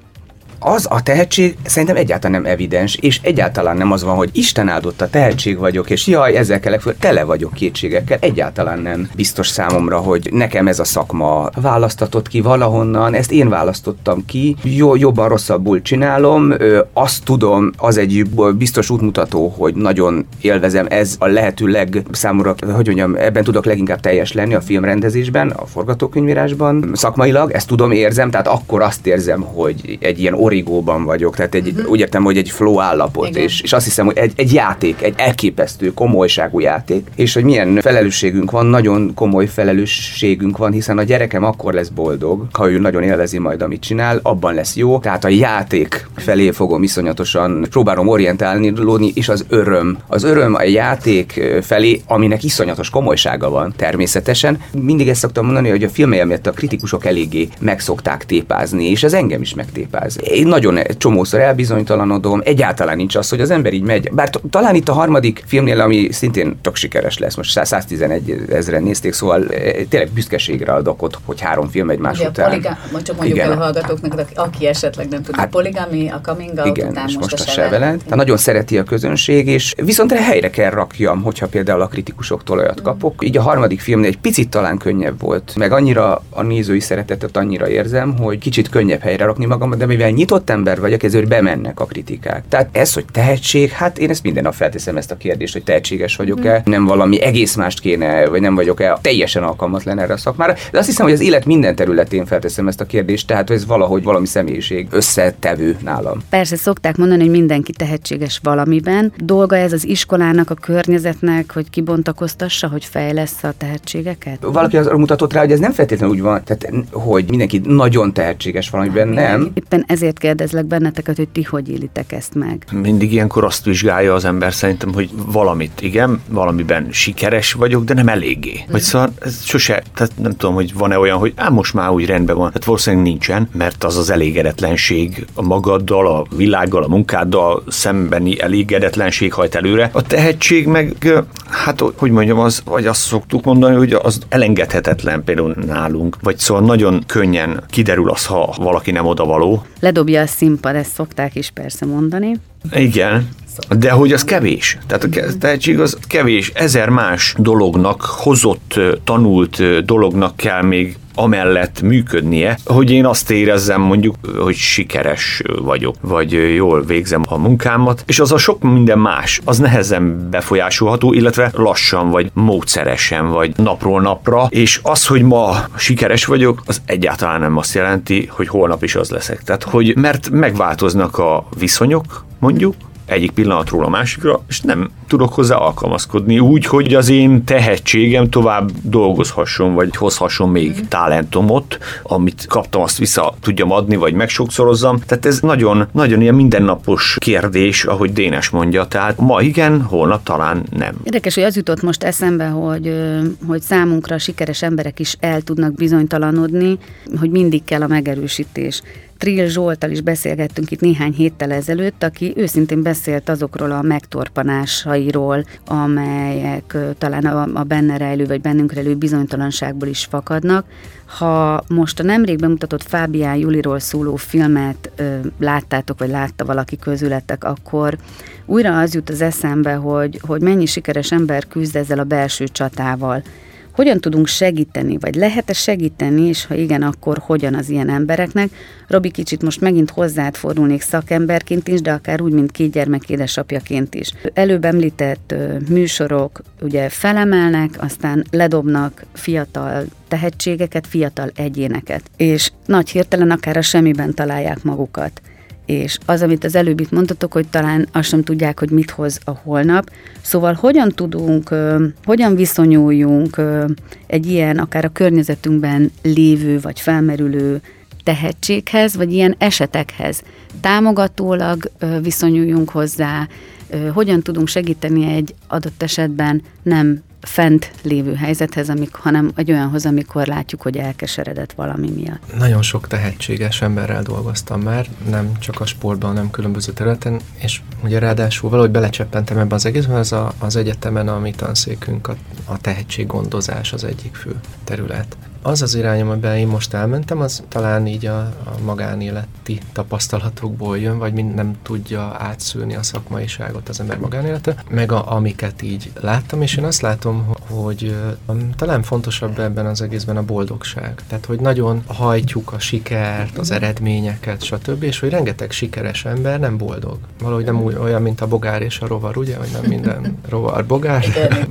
Speaker 4: Az a tehetség szerintem egyáltalán nem evidens, és egyáltalán nem az van, hogy Isten áldotta tehetség vagyok, és jaj, ezzel kellek föl, tele vagyok kétségekkel. Egyáltalán nem biztos számomra, hogy nekem ez a szakma választatott ki valahonnan, ezt én választottam ki, jó, jobban rosszabbul csinálom, ö, azt tudom, az egy biztos útmutató, hogy nagyon élvezem, ez a lehető leg számomra, hogy mondjam, ebben tudok leginkább teljes lenni a filmrendezésben, a forgatókönyvírásban, szakmailag, ezt tudom, érzem, tehát akkor azt érzem, hogy egy ilyen origóban vagyok, tehát egy, uh-huh. úgy értem, hogy egy flow állapot, és, és azt hiszem, hogy egy, egy játék, egy elképesztő komolyságú játék, és hogy milyen felelősségünk van, nagyon komoly felelősségünk van, hiszen a gyerekem akkor lesz boldog, ha ő nagyon élvezi majd, amit csinál, abban lesz jó, tehát a játék felé fogom iszonyatosan, próbálom orientálni, lóni, és az öröm. Az öröm a játék felé, aminek iszonyatos komolysága van természetesen. Mindig ezt szoktam mondani, hogy a filmjelmet a kritikusok eléggé megszokták tépázni, és ez engem is megtépáz én nagyon csomószor elbizonytalanodom, egyáltalán nincs az, hogy az ember így megy. Bár talán itt a harmadik filmnél, ami szintén csak sikeres lesz, most 111 ezeren nézték, szóval eh, tényleg büszkeségre adok ott, hogy három film egymás Ugye után. A poligá...
Speaker 5: csak mondjuk igen. el a hallgatóknak, aki esetleg nem tudja, hát, a poligami, a coming out
Speaker 4: igen,
Speaker 5: után
Speaker 4: most,
Speaker 5: most
Speaker 4: a, Sevelent. Tehát nagyon szereti a közönség, és viszont helyre kell rakjam, hogyha például a kritikusoktól olyat mm. kapok. Így a harmadik filmnél egy picit talán könnyebb volt, meg annyira a nézői szeretetet annyira érzem, hogy kicsit könnyebb helyre rakni magam, de mivel nyitott ember vagyok, ezért bemennek a kritikák. Tehát ez, hogy tehetség, hát én ezt minden nap felteszem ezt a kérdést, hogy tehetséges vagyok-e, mm. nem valami egész mást kéne, vagy nem vagyok-e teljesen alkalmatlan erre a szakmára. De azt hiszem, hogy az élet minden területén felteszem ezt a kérdést, tehát ez valahogy valami személyiség összetevő nálam.
Speaker 2: Persze szokták mondani, hogy mindenki tehetséges valamiben. Dolga ez az iskolának, a környezetnek, hogy kibontakoztassa, hogy fejlesz a tehetségeket?
Speaker 4: Valaki az mutatott rá, hogy ez nem feltétlenül úgy van, tehát, hogy mindenki nagyon tehetséges valamiben, hát, nem.
Speaker 2: Éppen ezért kérdezlek benneteket, hogy ti hogy élitek ezt meg.
Speaker 1: Mindig ilyenkor azt vizsgálja az ember szerintem, hogy valamit, igen, valamiben sikeres vagyok, de nem eléggé. Vagy szóval ez sose, tehát nem tudom, hogy van-e olyan, hogy á, most már úgy rendben van. Tehát valószínűleg nincsen, mert az az elégedetlenség a magaddal, a világgal, a munkáddal szembeni elégedetlenség hajt előre. A tehetség meg, hát hogy mondjam, az, vagy azt szoktuk mondani, hogy az elengedhetetlen például nálunk, vagy szóval nagyon könnyen kiderül az, ha valaki nem odavaló.
Speaker 2: Ledobja a színpad, ezt szokták is persze mondani.
Speaker 1: Igen, de hogy az kevés. Tehát a tehetség az kevés. Ezer más dolognak, hozott, tanult dolognak kell még amellett működnie, hogy én azt érezzem mondjuk, hogy sikeres vagyok, vagy jól végzem a munkámat, és az a sok minden más, az nehezen befolyásolható, illetve lassan, vagy módszeresen, vagy napról napra, és az, hogy ma sikeres vagyok, az egyáltalán nem azt jelenti, hogy holnap is az leszek. Tehát, hogy mert megváltoznak a viszonyok, mondjuk, egyik pillanatról a másikra, és nem tudok hozzá alkalmazkodni úgy, hogy az én tehetségem tovább dolgozhasson, vagy hozhasson még mm. talentumot, amit kaptam, azt vissza tudjam adni, vagy megsokszorozzam. Tehát ez nagyon, nagyon ilyen mindennapos kérdés, ahogy Dénes mondja. Tehát ma igen, holnap talán nem.
Speaker 2: Érdekes, hogy az jutott most eszembe, hogy, hogy számunkra sikeres emberek is el tudnak bizonytalanodni, hogy mindig kell a megerősítés. Trill Zsoltal is beszélgettünk itt néhány héttel ezelőtt, aki őszintén beszélt azokról a megtorpanásairól, amelyek talán a, a benne rejlő vagy bennünk rejlő bizonytalanságból is fakadnak. Ha most a nemrég bemutatott Fábián Juliról szóló filmet ö, láttátok, vagy látta valaki közületek, akkor újra az jut az eszembe, hogy, hogy mennyi sikeres ember küzd ezzel a belső csatával hogyan tudunk segíteni, vagy lehet-e segíteni, és ha igen, akkor hogyan az ilyen embereknek. Robi, kicsit most megint hozzád fordulnék szakemberként is, de akár úgy, mint két gyermek édesapjaként is. Előbb említett műsorok ugye felemelnek, aztán ledobnak fiatal tehetségeket, fiatal egyéneket, és nagy hirtelen akár a semmiben találják magukat és az, amit az előbb itt mondtatok, hogy talán azt sem tudják, hogy mit hoz a holnap. Szóval hogyan tudunk, hogyan viszonyuljunk egy ilyen, akár a környezetünkben lévő vagy felmerülő tehetséghez, vagy ilyen esetekhez. Támogatólag viszonyuljunk hozzá, hogyan tudunk segíteni egy adott esetben nem fent lévő helyzethez, amik, hanem egy olyanhoz, amikor látjuk, hogy elkeseredett valami miatt.
Speaker 3: Nagyon sok tehetséges emberrel dolgoztam már, nem csak a sportban, hanem különböző területen, és ugye ráadásul valahogy belecseppentem ebbe az egészben, az a, az egyetemen a mi tanszékünk, a, a tehetséggondozás az egyik fő terület az az irány, amiben én most elmentem, az talán így a, a magánéleti tapasztalatokból jön, vagy mind nem tudja átszülni a szakmaiságot az ember magánélete, meg a, amiket így láttam, és én azt látom, hogy talán fontosabb ebben az egészben a boldogság. Tehát, hogy nagyon hajtjuk a sikert, az eredményeket, stb., és hogy rengeteg sikeres ember nem boldog. Valahogy nem úgy, olyan, mint a bogár és a rovar, ugye, hogy nem minden rovar bogár.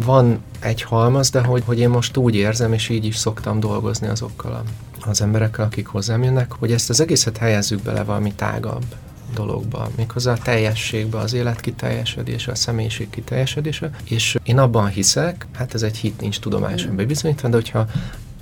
Speaker 3: Van egy halmaz, de hogy, hogy én most úgy érzem, és így is szoktam dolgozni azokkal a, az emberekkel, akik hozzám jönnek, hogy ezt az egészet helyezzük bele valami tágabb dologba, méghozzá a teljességbe, az élet kiteljesedése, a személyiség kiteljesedése, és én abban hiszek, hát ez egy hit, nincs tudományosan bebizonyítva, de hogyha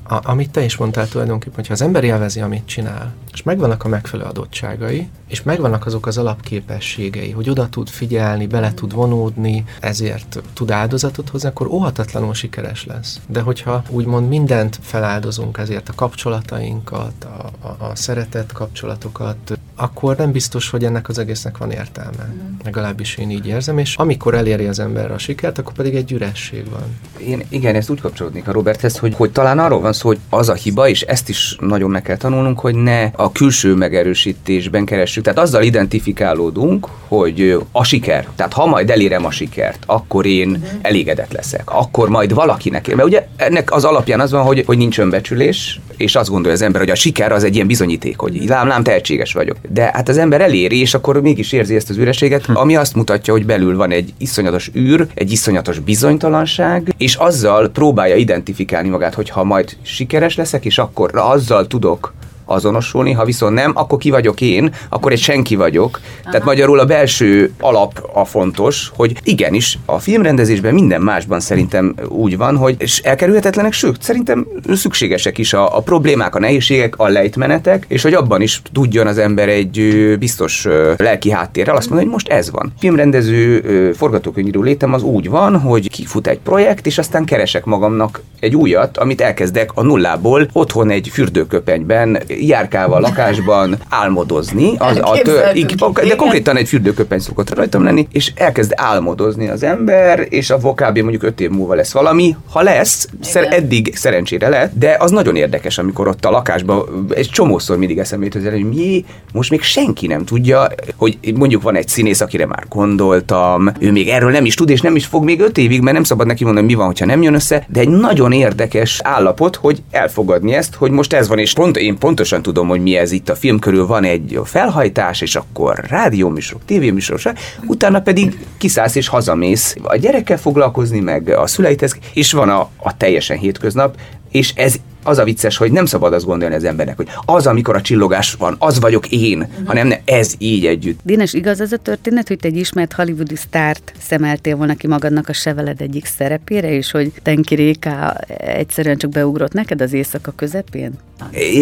Speaker 3: a, amit te is mondtál tulajdonképpen, hogyha az ember élvezi, amit csinál, és megvannak a megfelelő adottságai, és megvannak azok az alapképességei, hogy oda tud figyelni, bele tud vonódni, ezért tud áldozatot hozni, akkor óhatatlanul sikeres lesz. De hogyha úgymond mindent feláldozunk ezért a kapcsolatainkat, a, a, a szeretett kapcsolatokat, akkor nem biztos, hogy ennek az egésznek van értelme. Mm. Legalábbis én így érzem, és amikor eléri az ember a sikert, akkor pedig egy üresség van.
Speaker 4: Én igen, ezt úgy kapcsolódnék a Roberthez, hogy, hogy talán arról van szó, hogy az a hiba, és ezt is nagyon meg kell tanulnunk, hogy ne a külső megerősítésben keressük. Tehát azzal identifikálódunk, hogy a siker. Tehát ha majd elérem a sikert, akkor én elégedett leszek. Akkor majd valakinek. Mert ugye ennek az alapján az van, hogy, hogy nincs önbecsülés, és azt gondolja az ember, hogy a siker az egy ilyen bizonyíték, hogy lám, lám tehetséges vagyok. De hát az ember eléri, és akkor mégis érzi ezt az üreséget, hm. ami azt mutatja, hogy belül van egy iszonyatos űr, egy iszonyatos bizonytalanság, és azzal próbálja identifikálni magát, hogy ha majd sikeres leszek, és akkor azzal tudok azonosulni, ha viszont nem, akkor ki vagyok én, akkor egy senki vagyok. Aha. Tehát magyarul a belső alap a fontos, hogy igenis, a filmrendezésben minden másban szerintem úgy van, hogy és elkerülhetetlenek, sőt, szerintem szükségesek is a, a problémák, a nehézségek, a lejtmenetek, és hogy abban is tudjon az ember egy biztos lelki háttérrel azt mondani, hogy most ez van. Filmrendező, forgatókönyvíró létem az úgy van, hogy kifut egy projekt, és aztán keresek magamnak egy újat, amit elkezdek a nullából otthon egy fürdőköpenyben, járkálva a lakásban álmodozni. Az, a tő, így, de konkrétan egy fürdőköpeny szokott rajtam lenni, és elkezd álmodozni az ember, és a vokábja mondjuk öt év múlva lesz valami. Ha lesz, szer, eddig szerencsére lett, de az nagyon érdekes, amikor ott a lakásban egy csomószor mindig eszembe jut, hogy mi most még senki nem tudja, hogy mondjuk van egy színész, akire már gondoltam, ő még erről nem is tud, és nem is fog még öt évig, mert nem szabad neki mondani, mi van, hogyha nem jön össze, de egy nagyon érdekes állapot, hogy elfogadni ezt, hogy most ez van, és pont, én pontosan tudom, hogy mi ez itt a film körül. Van egy felhajtás, és akkor rádióműsorok, tévéműsorok, utána pedig kiszállsz és hazamész. A gyerekkel foglalkozni, meg a szüleithez, és van a, a teljesen hétköznap, és ez az a vicces, hogy nem szabad azt gondolni az embernek, hogy az, amikor a csillogás van, az vagyok én, uh-huh. hanem ne, ez így együtt.
Speaker 2: Dénes, igaz ez a történet, hogy te egy ismert hollywoodi sztárt szemeltél volna ki magadnak a seveled egyik szerepére, és hogy Tenki Réka egyszerűen csak beugrott neked az éjszaka közepén?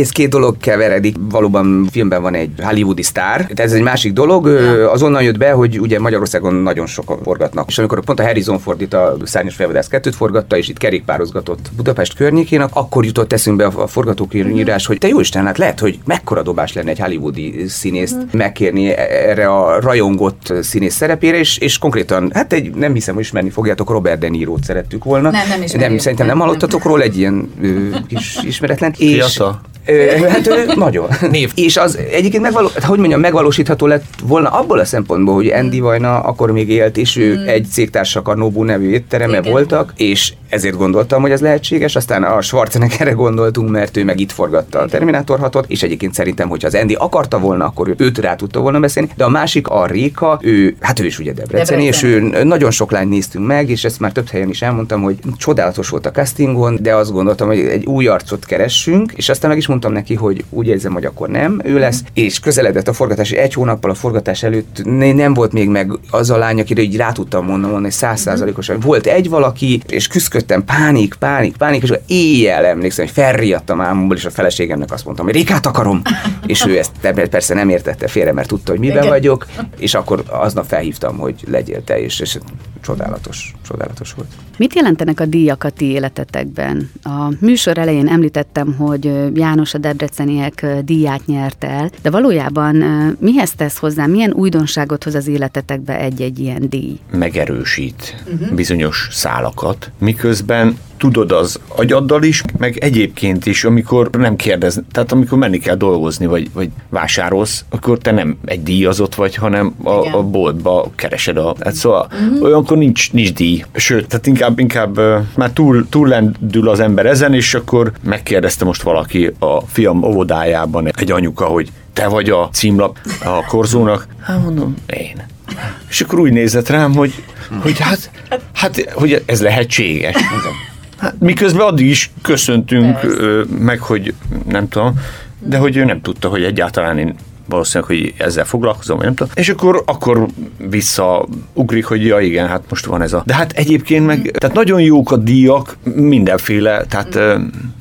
Speaker 4: Ez két dolog keveredik. Valóban filmben van egy hollywoodi sztár. Ez egy másik dolog. Ja. Azonnal jött be, hogy ugye Magyarországon nagyon sokan forgatnak. És amikor pont a Harrison Ford itt a Szárnyas Felvadász 2 forgatta, és itt kerékpározgatott Budapest környékén, akkor jutott eszünkbe a forgatókönyvírás, hogy te jó Isten, hát lehet, hogy mekkora dobás lenne egy hollywoodi színészt uh-huh. megkérni erre a rajongott színész szerepére, és, és konkrétan, hát egy, nem hiszem, hogy ismerni fogjátok, Robert De Niro-t szerettük volna.
Speaker 5: Nem, nem
Speaker 4: ismerjük. Nem, szerintem nem, nem hallottatok róla, egy ilyen ö, kis ismeretlen.
Speaker 1: És,
Speaker 4: hát ő, nagyon. Név. És az egyébként megvaló, hát hogy mondjam, megvalósítható lett volna abból a szempontból, hogy Andy Vajna akkor még élt, és ő mm. egy cégtársak a Nobu nevű éttereme Igen. voltak, és ezért gondoltam, hogy ez lehetséges, aztán a Schwarzeneggerre gondoltunk, mert ő meg itt forgatta a Terminátor 6 és egyébként szerintem, hogyha az Andy akarta volna, akkor ő, őt rá tudta volna beszélni, de a másik a Réka, ő, hát ő is ugye Debreceni, Debrecen. és ő nagyon sok lányt néztünk meg, és ezt már több helyen is elmondtam, hogy csodálatos volt a castingon, de azt gondoltam, hogy egy új arcot keressünk, és aztán meg is mondtam neki, hogy úgy érzem, hogy akkor nem ő lesz, és közeledett a forgatás, egy hónappal a forgatás előtt nem volt még meg az a lány, akire így rá tudtam mondani, mondani százszázalékosan. Volt egy valaki, és küzdöttem, pánik, pánik, pánik, és éjjel emlékszem, hogy felriadtam álmomból, és a feleségemnek azt mondtam, hogy Rékát akarom, és ő ezt persze nem értette félre, mert tudta, hogy miben Igen. vagyok, és akkor aznap felhívtam, hogy legyél te, és, és csodálatos, csodálatos volt.
Speaker 2: Mit jelentenek a díjak a ti életetekben? A műsor elején említettem, hogy János a debreceniek díját nyert el, de valójában mihez tesz hozzá, milyen újdonságot hoz az életetekbe egy-egy ilyen díj?
Speaker 1: Megerősít uh-huh. bizonyos szálakat, miközben tudod az agyaddal is, meg egyébként is, amikor nem kérdez, tehát amikor menni kell dolgozni, vagy, vagy vásárolsz, akkor te nem egy díjazott vagy, hanem a, a boltba keresed a... Hát szóval uh-huh. olyankor nincs, nincs díj. Sőt, tehát inkább, inkább már túl, túl lendül az ember ezen, és akkor megkérdezte most valaki a fiam óvodájában egy anyuka, hogy te vagy a címlap a korzónak? Hát mondom, én. És akkor úgy nézett rám, hogy, hogy hát, hát, hogy ez lehetséges. Hát, miközben addig is köszöntünk ö, meg, hogy nem tudom, de hogy ő nem tudta, hogy egyáltalán én valószínűleg, hogy ezzel foglalkozom, vagy nem tudom. És akkor, akkor visszaugrik, hogy ja igen, hát most van ez a... De hát egyébként meg, tehát nagyon jók a díjak, mindenféle, tehát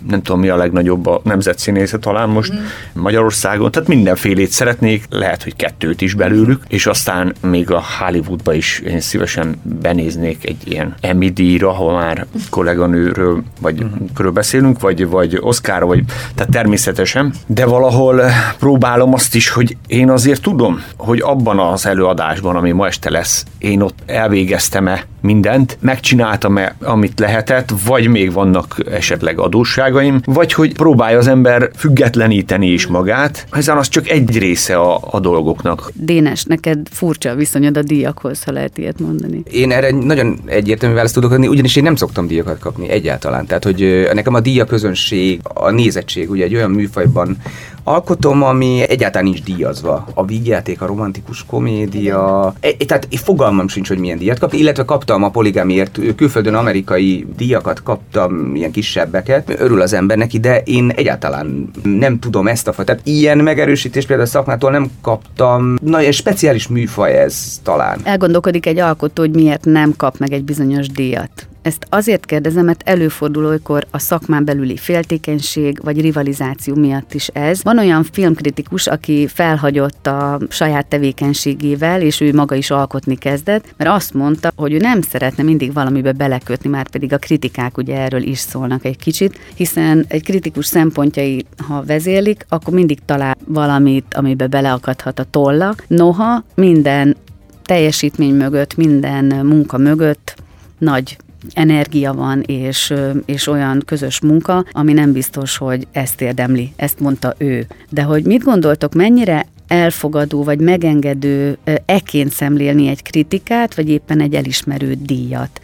Speaker 1: nem tudom mi a legnagyobb a nemzetszínészet talán most mm. Magyarországon, tehát mindenfélét szeretnék, lehet, hogy kettőt is belőlük, és aztán még a Hollywoodba is én szívesen benéznék egy ilyen Emmy díjra, ha már kolléganőről vagy mm. körül beszélünk, vagy, vagy Oscarra, vagy tehát természetesen, de valahol próbálom azt is, hogy én azért tudom, hogy abban az előadásban, ami ma este lesz, én ott elvégeztem-e mindent, megcsináltam-e, amit lehetett, vagy még vannak esetleg adósságaim, vagy hogy próbálja az ember függetleníteni is magát, hiszen az csak egy része a, a dolgoknak.
Speaker 2: Dénes, neked furcsa a viszonyod a díjakhoz, ha lehet ilyet mondani.
Speaker 4: Én erre nagyon egyértelmű választ tudok adni, ugyanis én nem szoktam díjakat kapni egyáltalán. Tehát, hogy nekem a díjaközönség, a nézettség, ugye egy olyan műfajban, alkotom, ami egyáltalán nincs díjazva. A vígjáték, a romantikus komédia, e, e, tehát fogalmam sincs, hogy milyen díjat kap, illetve kaptam a poligámiért külföldön amerikai díjakat kaptam, ilyen kisebbeket, örül az ember neki, de én egyáltalán nem tudom ezt a fajta. Tehát ilyen megerősítést például a szakmától nem kaptam. Na, egy speciális műfaj ez talán.
Speaker 2: Elgondolkodik egy alkotó, hogy miért nem kap meg egy bizonyos díjat. Ezt azért kérdezem, mert előfordul olykor a szakmán belüli féltékenység vagy rivalizáció miatt is ez. Van olyan filmkritikus, aki felhagyott a saját tevékenységével, és ő maga is alkotni kezdett, mert azt mondta, hogy ő nem szeretne mindig valamibe belekötni, már pedig a kritikák ugye erről is szólnak egy kicsit, hiszen egy kritikus szempontjai, ha vezérlik, akkor mindig talál valamit, amibe beleakadhat a tolla. Noha minden teljesítmény mögött, minden munka mögött nagy energia van, és, és olyan közös munka, ami nem biztos, hogy ezt érdemli. Ezt mondta ő. De hogy mit gondoltok, mennyire elfogadó vagy megengedő eként szemlélni egy kritikát, vagy éppen egy elismerő díjat?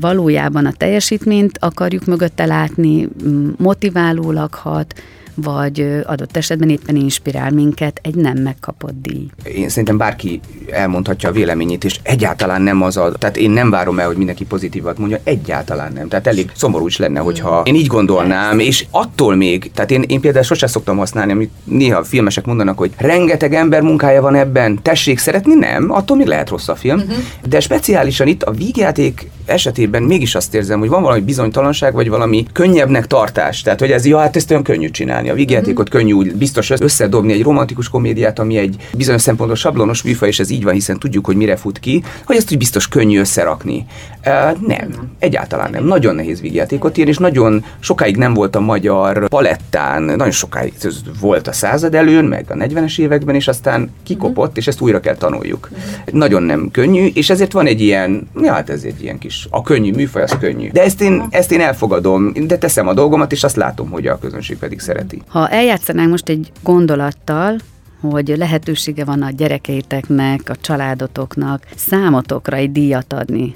Speaker 2: Valójában a teljesítményt akarjuk mögötte látni, motiváló hat, vagy adott esetben éppen inspirál minket egy nem megkapott díj.
Speaker 4: Én szerintem bárki elmondhatja a véleményét, és egyáltalán nem az a, tehát én nem várom el, hogy mindenki pozitívat mondja, egyáltalán nem. Tehát elég szomorú is lenne, hogyha én így gondolnám, és attól még, tehát én, én például sosem szoktam használni, amit néha a filmesek mondanak, hogy rengeteg ember munkája van ebben, tessék szeretni, nem, attól még lehet rossz a film, uh-huh. de speciálisan itt a vígjáték esetében mégis azt érzem, hogy van valami bizonytalanság, vagy valami könnyebbnek tartás. Tehát, hogy ez, jó, hát ezt olyan könnyű csinálni. A vígjátékot mm-hmm. könnyű úgy biztos összedobni egy romantikus komédiát, ami egy bizonyos szempontból sablonos műfaj, és ez így van, hiszen tudjuk, hogy mire fut ki, hogy ezt úgy biztos könnyű összerakni. Uh, nem, egyáltalán nem. Nagyon nehéz vígjátékot írni, és nagyon sokáig nem volt a magyar palettán, nagyon sokáig volt a század előn, meg a 40-es években, és aztán kikopott, és ezt újra kell tanuljuk. Nagyon nem könnyű, és ezért van egy ilyen, ja, hát ez egy ilyen kis is. A könnyű műfaj az könnyű. De ezt én, ezt én elfogadom, de teszem a dolgomat, és azt látom, hogy a közönség pedig szereti.
Speaker 2: Ha eljátszanánk most egy gondolattal, hogy lehetősége van a gyerekeiteknek, a családotoknak számotokra egy díjat adni,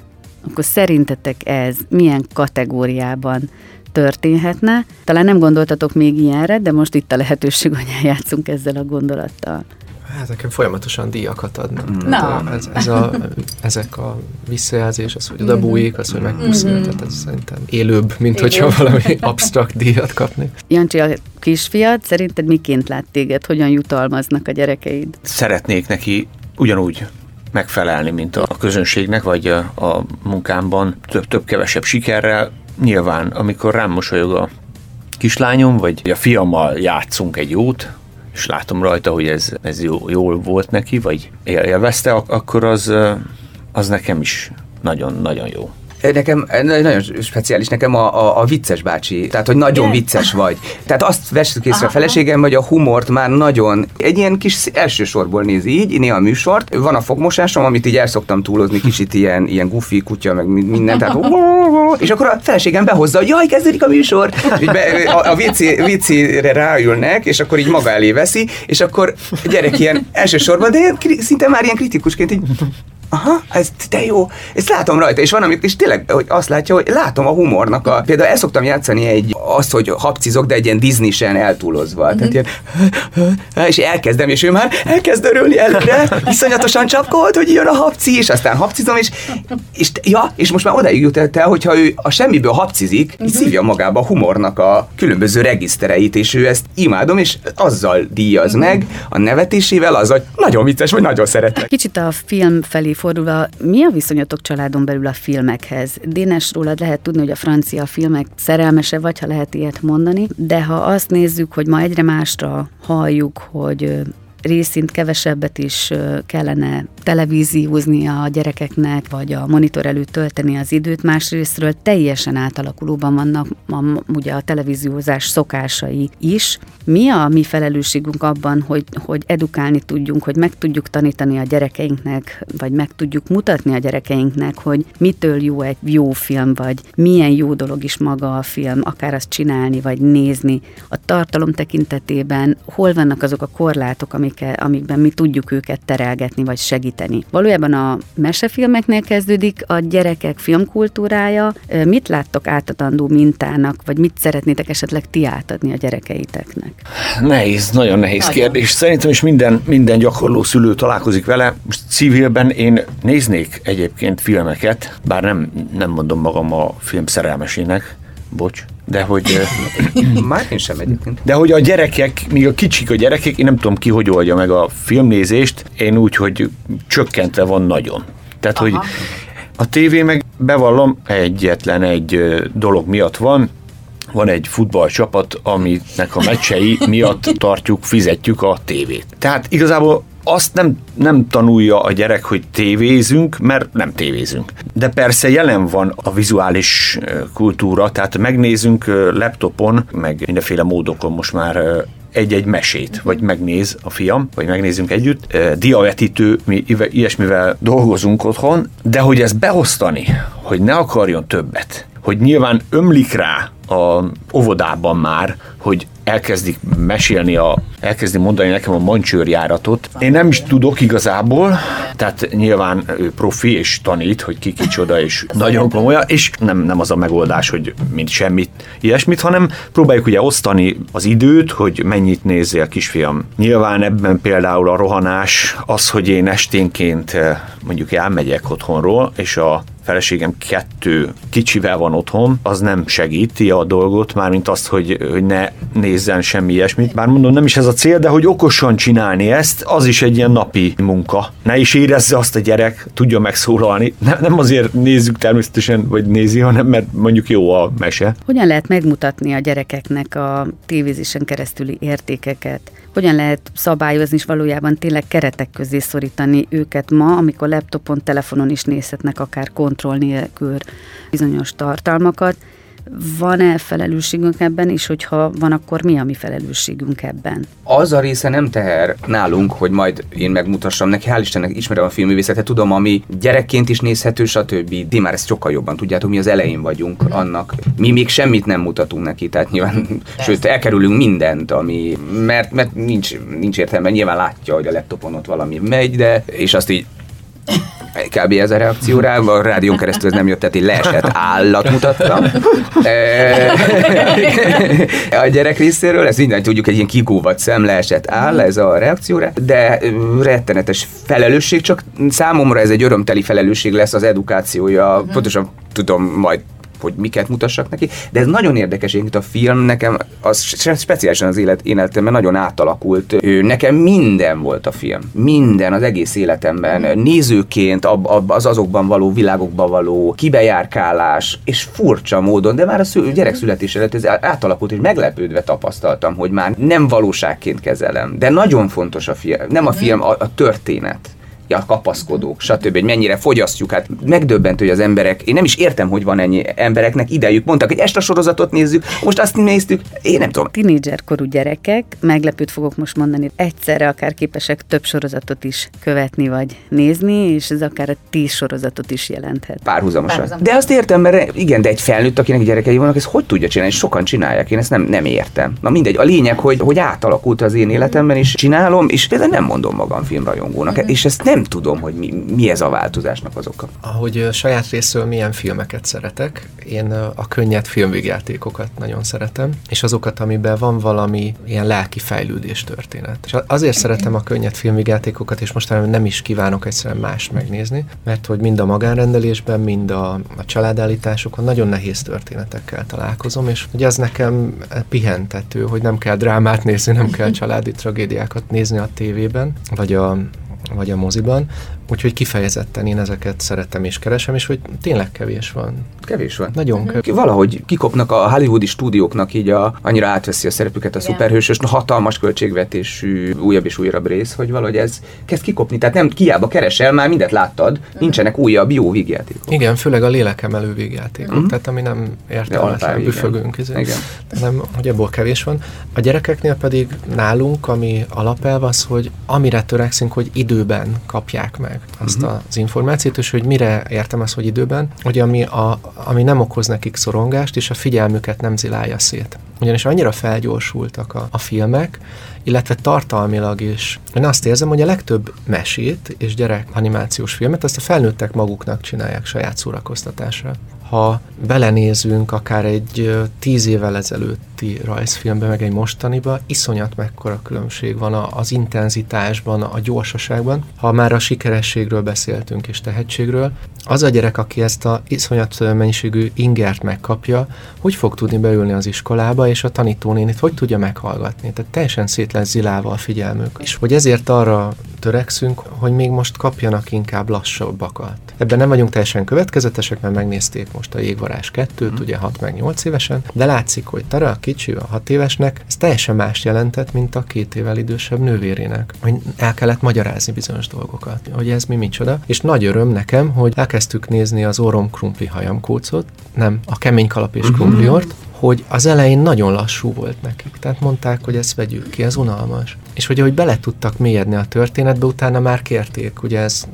Speaker 2: akkor szerintetek ez milyen kategóriában történhetne? Talán nem gondoltatok még ilyenre, de most itt a lehetőség, hogy eljátszunk ezzel a gondolattal.
Speaker 3: Hát nekem folyamatosan díjakat adnak. Mm. Na. Ez, ez a, ezek a visszajelzés, az, hogy oda bújik, az, hogy megpuszil, mm-hmm. tehát ez szerintem élőbb, mint Igen. hogyha valami absztrakt díjat kapni.
Speaker 2: Jancsi, a kisfiad szerinted miként lát téged? Hogyan jutalmaznak a gyerekeid?
Speaker 1: Szeretnék neki ugyanúgy megfelelni, mint a közönségnek, vagy a, a munkámban több-kevesebb sikerrel. Nyilván, amikor rám mosolyog a kislányom, vagy a fiammal játszunk egy jót, és látom rajta, hogy ez, ez jó, jól volt neki, vagy élvezte, akkor az, az nekem is nagyon-nagyon jó.
Speaker 4: Nekem nagyon speciális, nekem a, a, a vicces bácsi, tehát hogy nagyon vicces vagy. Tehát azt veszük észre a feleségem, hogy a humort már nagyon, egy ilyen kis elsősorból nézi így, néha a műsort. Van a fogmosásom, amit így el szoktam túlozni, kicsit ilyen, ilyen gufi kutya, meg minden, tehát és akkor a feleségem behozza, hogy jaj, kezdődik a műsor, és be, a, a vicére ráülnek, és akkor így maga elé veszi, és akkor gyerek ilyen elsősorban, de szinte már ilyen kritikusként így aha, ez te jó, ezt látom rajta, és van, amit is tényleg hogy azt látja, hogy látom a humornak a, például el szoktam játszani egy, azt, hogy hapcizok, de egy ilyen Disney-sen eltúlozva, mm-hmm. tehát ilyen, és elkezdem, és ő már elkezd örülni előre, iszonyatosan csapkolt, hogy jön a hapci, és aztán hapcizom, és, és ja, és most már odaig jut el, hogyha ő a semmiből hapcizik, mm-hmm. szívja magába a humornak a különböző regisztereit, és ő ezt imádom, és azzal díjaz mm-hmm. meg, a nevetésével, az, hogy nagyon vicces, vagy nagyon szeretek.
Speaker 2: Kicsit a film felé fordulva, mi a viszonyatok családon belül a filmekhez? Dénes rólad lehet tudni, hogy a francia filmek szerelmese vagy, ha lehet ilyet mondani, de ha azt nézzük, hogy ma egyre másra halljuk, hogy részint kevesebbet is kellene televíziózni a gyerekeknek, vagy a monitor előtt tölteni az időt, másrésztről teljesen átalakulóban vannak a, ugye a televíziózás szokásai is. Mi a mi felelősségünk abban, hogy, hogy edukálni tudjunk, hogy meg tudjuk tanítani a gyerekeinknek, vagy meg tudjuk mutatni a gyerekeinknek, hogy mitől jó egy jó film, vagy milyen jó dolog is maga a film, akár azt csinálni, vagy nézni. A tartalom tekintetében hol vannak azok a korlátok, amik amike, amikben mi tudjuk őket terelgetni vagy segíteni. Valójában a mesefilmeknél kezdődik a gyerekek filmkultúrája. Mit láttok átadandó mintának, vagy mit szeretnétek esetleg ti átadni a gyerekeiteknek?
Speaker 1: Nehéz, nagyon nehéz
Speaker 5: Nagyon.
Speaker 1: kérdés. Szerintem is minden, minden gyakorló szülő találkozik vele. Most civilben én néznék egyébként filmeket, bár nem, nem mondom magam a film szerelmesének, bocs, de hogy,
Speaker 4: Már én sem egyébként.
Speaker 1: de hogy a gyerekek, míg a kicsik a gyerekek, én nem tudom ki, hogy oldja meg a filmnézést, én úgy, hogy csökkentve van nagyon. Tehát, Aha. hogy a tévé meg bevallom, egyetlen egy dolog miatt van, van egy futballcsapat, aminek a meccsei miatt tartjuk, fizetjük a tévét. Tehát igazából azt nem, nem tanulja a gyerek, hogy tévézünk, mert nem tévézünk. De persze jelen van a vizuális kultúra, tehát megnézünk laptopon, meg mindenféle módokon most már egy-egy mesét, vagy megnéz a fiam, vagy megnézünk együtt. Diavetítő, mi ive- ilyesmivel dolgozunk otthon, de hogy ezt beosztani, hogy ne akarjon többet, hogy nyilván ömlik rá a óvodában már, hogy elkezdik mesélni, a, elkezdi mondani nekem a mancsőrjáratot. Én nem is tudok igazából, tehát nyilván ő profi és tanít, hogy ki kicsoda, és nagyon komolyan, és nem, nem az a megoldás, hogy mint semmit, ilyesmit, hanem próbáljuk ugye osztani az időt, hogy mennyit nézzél kisfiam. Nyilván ebben például a rohanás, az, hogy én esténként eh, mondjuk elmegyek otthonról, és a feleségem kettő kicsivel van otthon, az nem segíti a dolgot, mármint azt, hogy, hogy ne nézzen semmi ilyesmit. Bár mondom, nem is ez a cél, de hogy okosan csinálni ezt, az is egy ilyen napi munka. Ne is érezze azt a gyerek, tudja megszólalni. Nem, nem azért nézzük természetesen, vagy nézi, hanem mert mondjuk jó a mese.
Speaker 2: Hogyan lehet megmutatni a gyerekeknek a tévézésen keresztüli értékeket? Hogyan lehet szabályozni és valójában tényleg keretek közé szorítani őket ma, amikor laptopon, telefonon is nézhetnek akár kontroll nélkül bizonyos tartalmakat? Van-e felelősségünk ebben, és hogyha van, akkor mi a mi felelősségünk ebben?
Speaker 4: Az a része nem teher nálunk, hogy majd én megmutassam neki, hál' Istennek ismerem a filmművészetet, tudom, ami gyerekként is nézhető, stb. Ti már ezt sokkal jobban tudjátok, mi az elején vagyunk annak. Mi még semmit nem mutatunk neki, tehát nyilván, sőt, elkerülünk mindent, ami, mert, mert nincs, nincs értelme, nyilván látja, hogy a laptopon ott valami megy, de, és azt így Kb. ez a reakció rá, a rádión keresztül ez nem jött, tehát egy leesett állat mutattam. E, a gyerek részéről, ez minden tudjuk, egy ilyen kikúvat szem leesett áll, ez a reakció rá, de rettenetes felelősség, csak számomra ez egy örömteli felelősség lesz az edukációja, pontosan tudom majd hogy miket mutassak neki, de ez nagyon érdekes, én a film nekem, az speciálisan az élet, életemben nagyon átalakult. Ő, nekem minden volt a film. Minden az egész életemben. Nézőként, ab, ab, az azokban való világokban való kibejárkálás, és furcsa módon, de már a szül, gyerek születés előtt ez átalakult, és meglepődve tapasztaltam, hogy már nem valóságként kezelem. De nagyon fontos a film, nem a film, a, a történet a kapaszkodók, stb., hogy mennyire fogyasztjuk. Hát megdöbbentő, hogy az emberek, én nem is értem, hogy van ennyi embereknek idejük. Mondtak, hogy ezt a sorozatot nézzük, most azt néztük, én nem tudom.
Speaker 2: Tínédzserkorú gyerekek, meglepőt fogok most mondani, egyszerre akár képesek több sorozatot is követni vagy nézni, és ez akár a tíz sorozatot is jelenthet.
Speaker 4: Párhuzamosan.
Speaker 5: Párhuzam.
Speaker 4: De azt értem, mert igen, de egy felnőtt, akinek gyerekei vannak, ez hogy tudja csinálni? Sokan csinálják, én ezt nem, nem értem. Na mindegy, a lényeg, hogy, hogy átalakult az én életemben, és csinálom, és például nem mondom magam filmrajongónak, és ezt nem tudom, hogy mi, mi ez a változásnak az oka.
Speaker 3: Ahogy saját részről milyen filmeket szeretek, én a könnyed filmvégjátékokat nagyon szeretem, és azokat, amiben van valami ilyen lelki fejlődés történet. És azért szeretem a könnyed filmvégjátékokat, és mostanában nem is kívánok egyszerűen mást megnézni, mert hogy mind a magánrendelésben, mind a, a családállításokon nagyon nehéz történetekkel találkozom, és hogy az nekem pihentető, hogy nem kell drámát nézni, nem kell családi tragédiákat nézni a tévében, vagy a vagy a moziban, úgyhogy kifejezetten én ezeket szeretem és keresem, és hogy tényleg kevés van.
Speaker 4: Kevés van.
Speaker 3: Nagyon kevés.
Speaker 4: Ki- Valahogy kikopnak a hollywoodi stúdióknak így a, annyira átveszi a szerepüket a
Speaker 5: Igen.
Speaker 4: szuperhősös, hatalmas költségvetésű újabb és újabb rész, hogy valahogy ez kezd kikopni. Tehát nem kiába keresel, már mindent láttad, nincsenek újabb jó vígjátékok.
Speaker 3: Igen, főleg a lélekemelő végjátékok, mm. tehát ami nem értelmetlen büfögünk,
Speaker 4: igen.
Speaker 3: izé,
Speaker 4: Igen.
Speaker 3: hanem hogy ebből kevés van. A gyerekeknél pedig nálunk, ami alapelv az, hogy amire törekszünk, hogy időben kapják meg. Meg azt uh-huh. az információt, és hogy mire értem azt, hogy időben, hogy ami, a, ami nem okoz nekik szorongást, és a figyelmüket nem zilálja szét. Ugyanis annyira felgyorsultak a, a filmek, illetve tartalmilag is. Én azt érzem, hogy a legtöbb mesét és gyerek animációs filmet azt a felnőttek maguknak csinálják saját szórakoztatásra ha belenézünk akár egy tíz évvel ezelőtti rajzfilmbe, meg egy mostaniba, iszonyat mekkora különbség van az intenzitásban, a gyorsaságban. Ha már a sikerességről beszéltünk és tehetségről, az a gyerek, aki ezt a iszonyat mennyiségű ingert megkapja, hogy fog tudni beülni az iskolába, és a tanítónénit hogy tudja meghallgatni. Tehát teljesen szét lesz zilálva a figyelmük. És hogy ezért arra törekszünk, hogy még most kapjanak inkább lassabbakat. Ebben nem vagyunk teljesen következetesek, mert megnézték most a jégvarás 2-t, mm. ugye 6 meg 8 évesen, de látszik, hogy Tara a kicsi, a 6 évesnek, ez teljesen más jelentett, mint a két évvel idősebb nővérének. Hogy el kellett magyarázni bizonyos dolgokat, hogy ez mi micsoda. És nagy öröm nekem, hogy elkezdtük nézni az Orom Krumpli hajamkócot, nem, a kemény kalap és krumpliort, hogy az elején nagyon lassú volt nekik. Tehát mondták, hogy ezt vegyük ki, ez unalmas. És hogy ahogy bele tudtak mélyedni a történetbe, utána már kérték, ugye ez,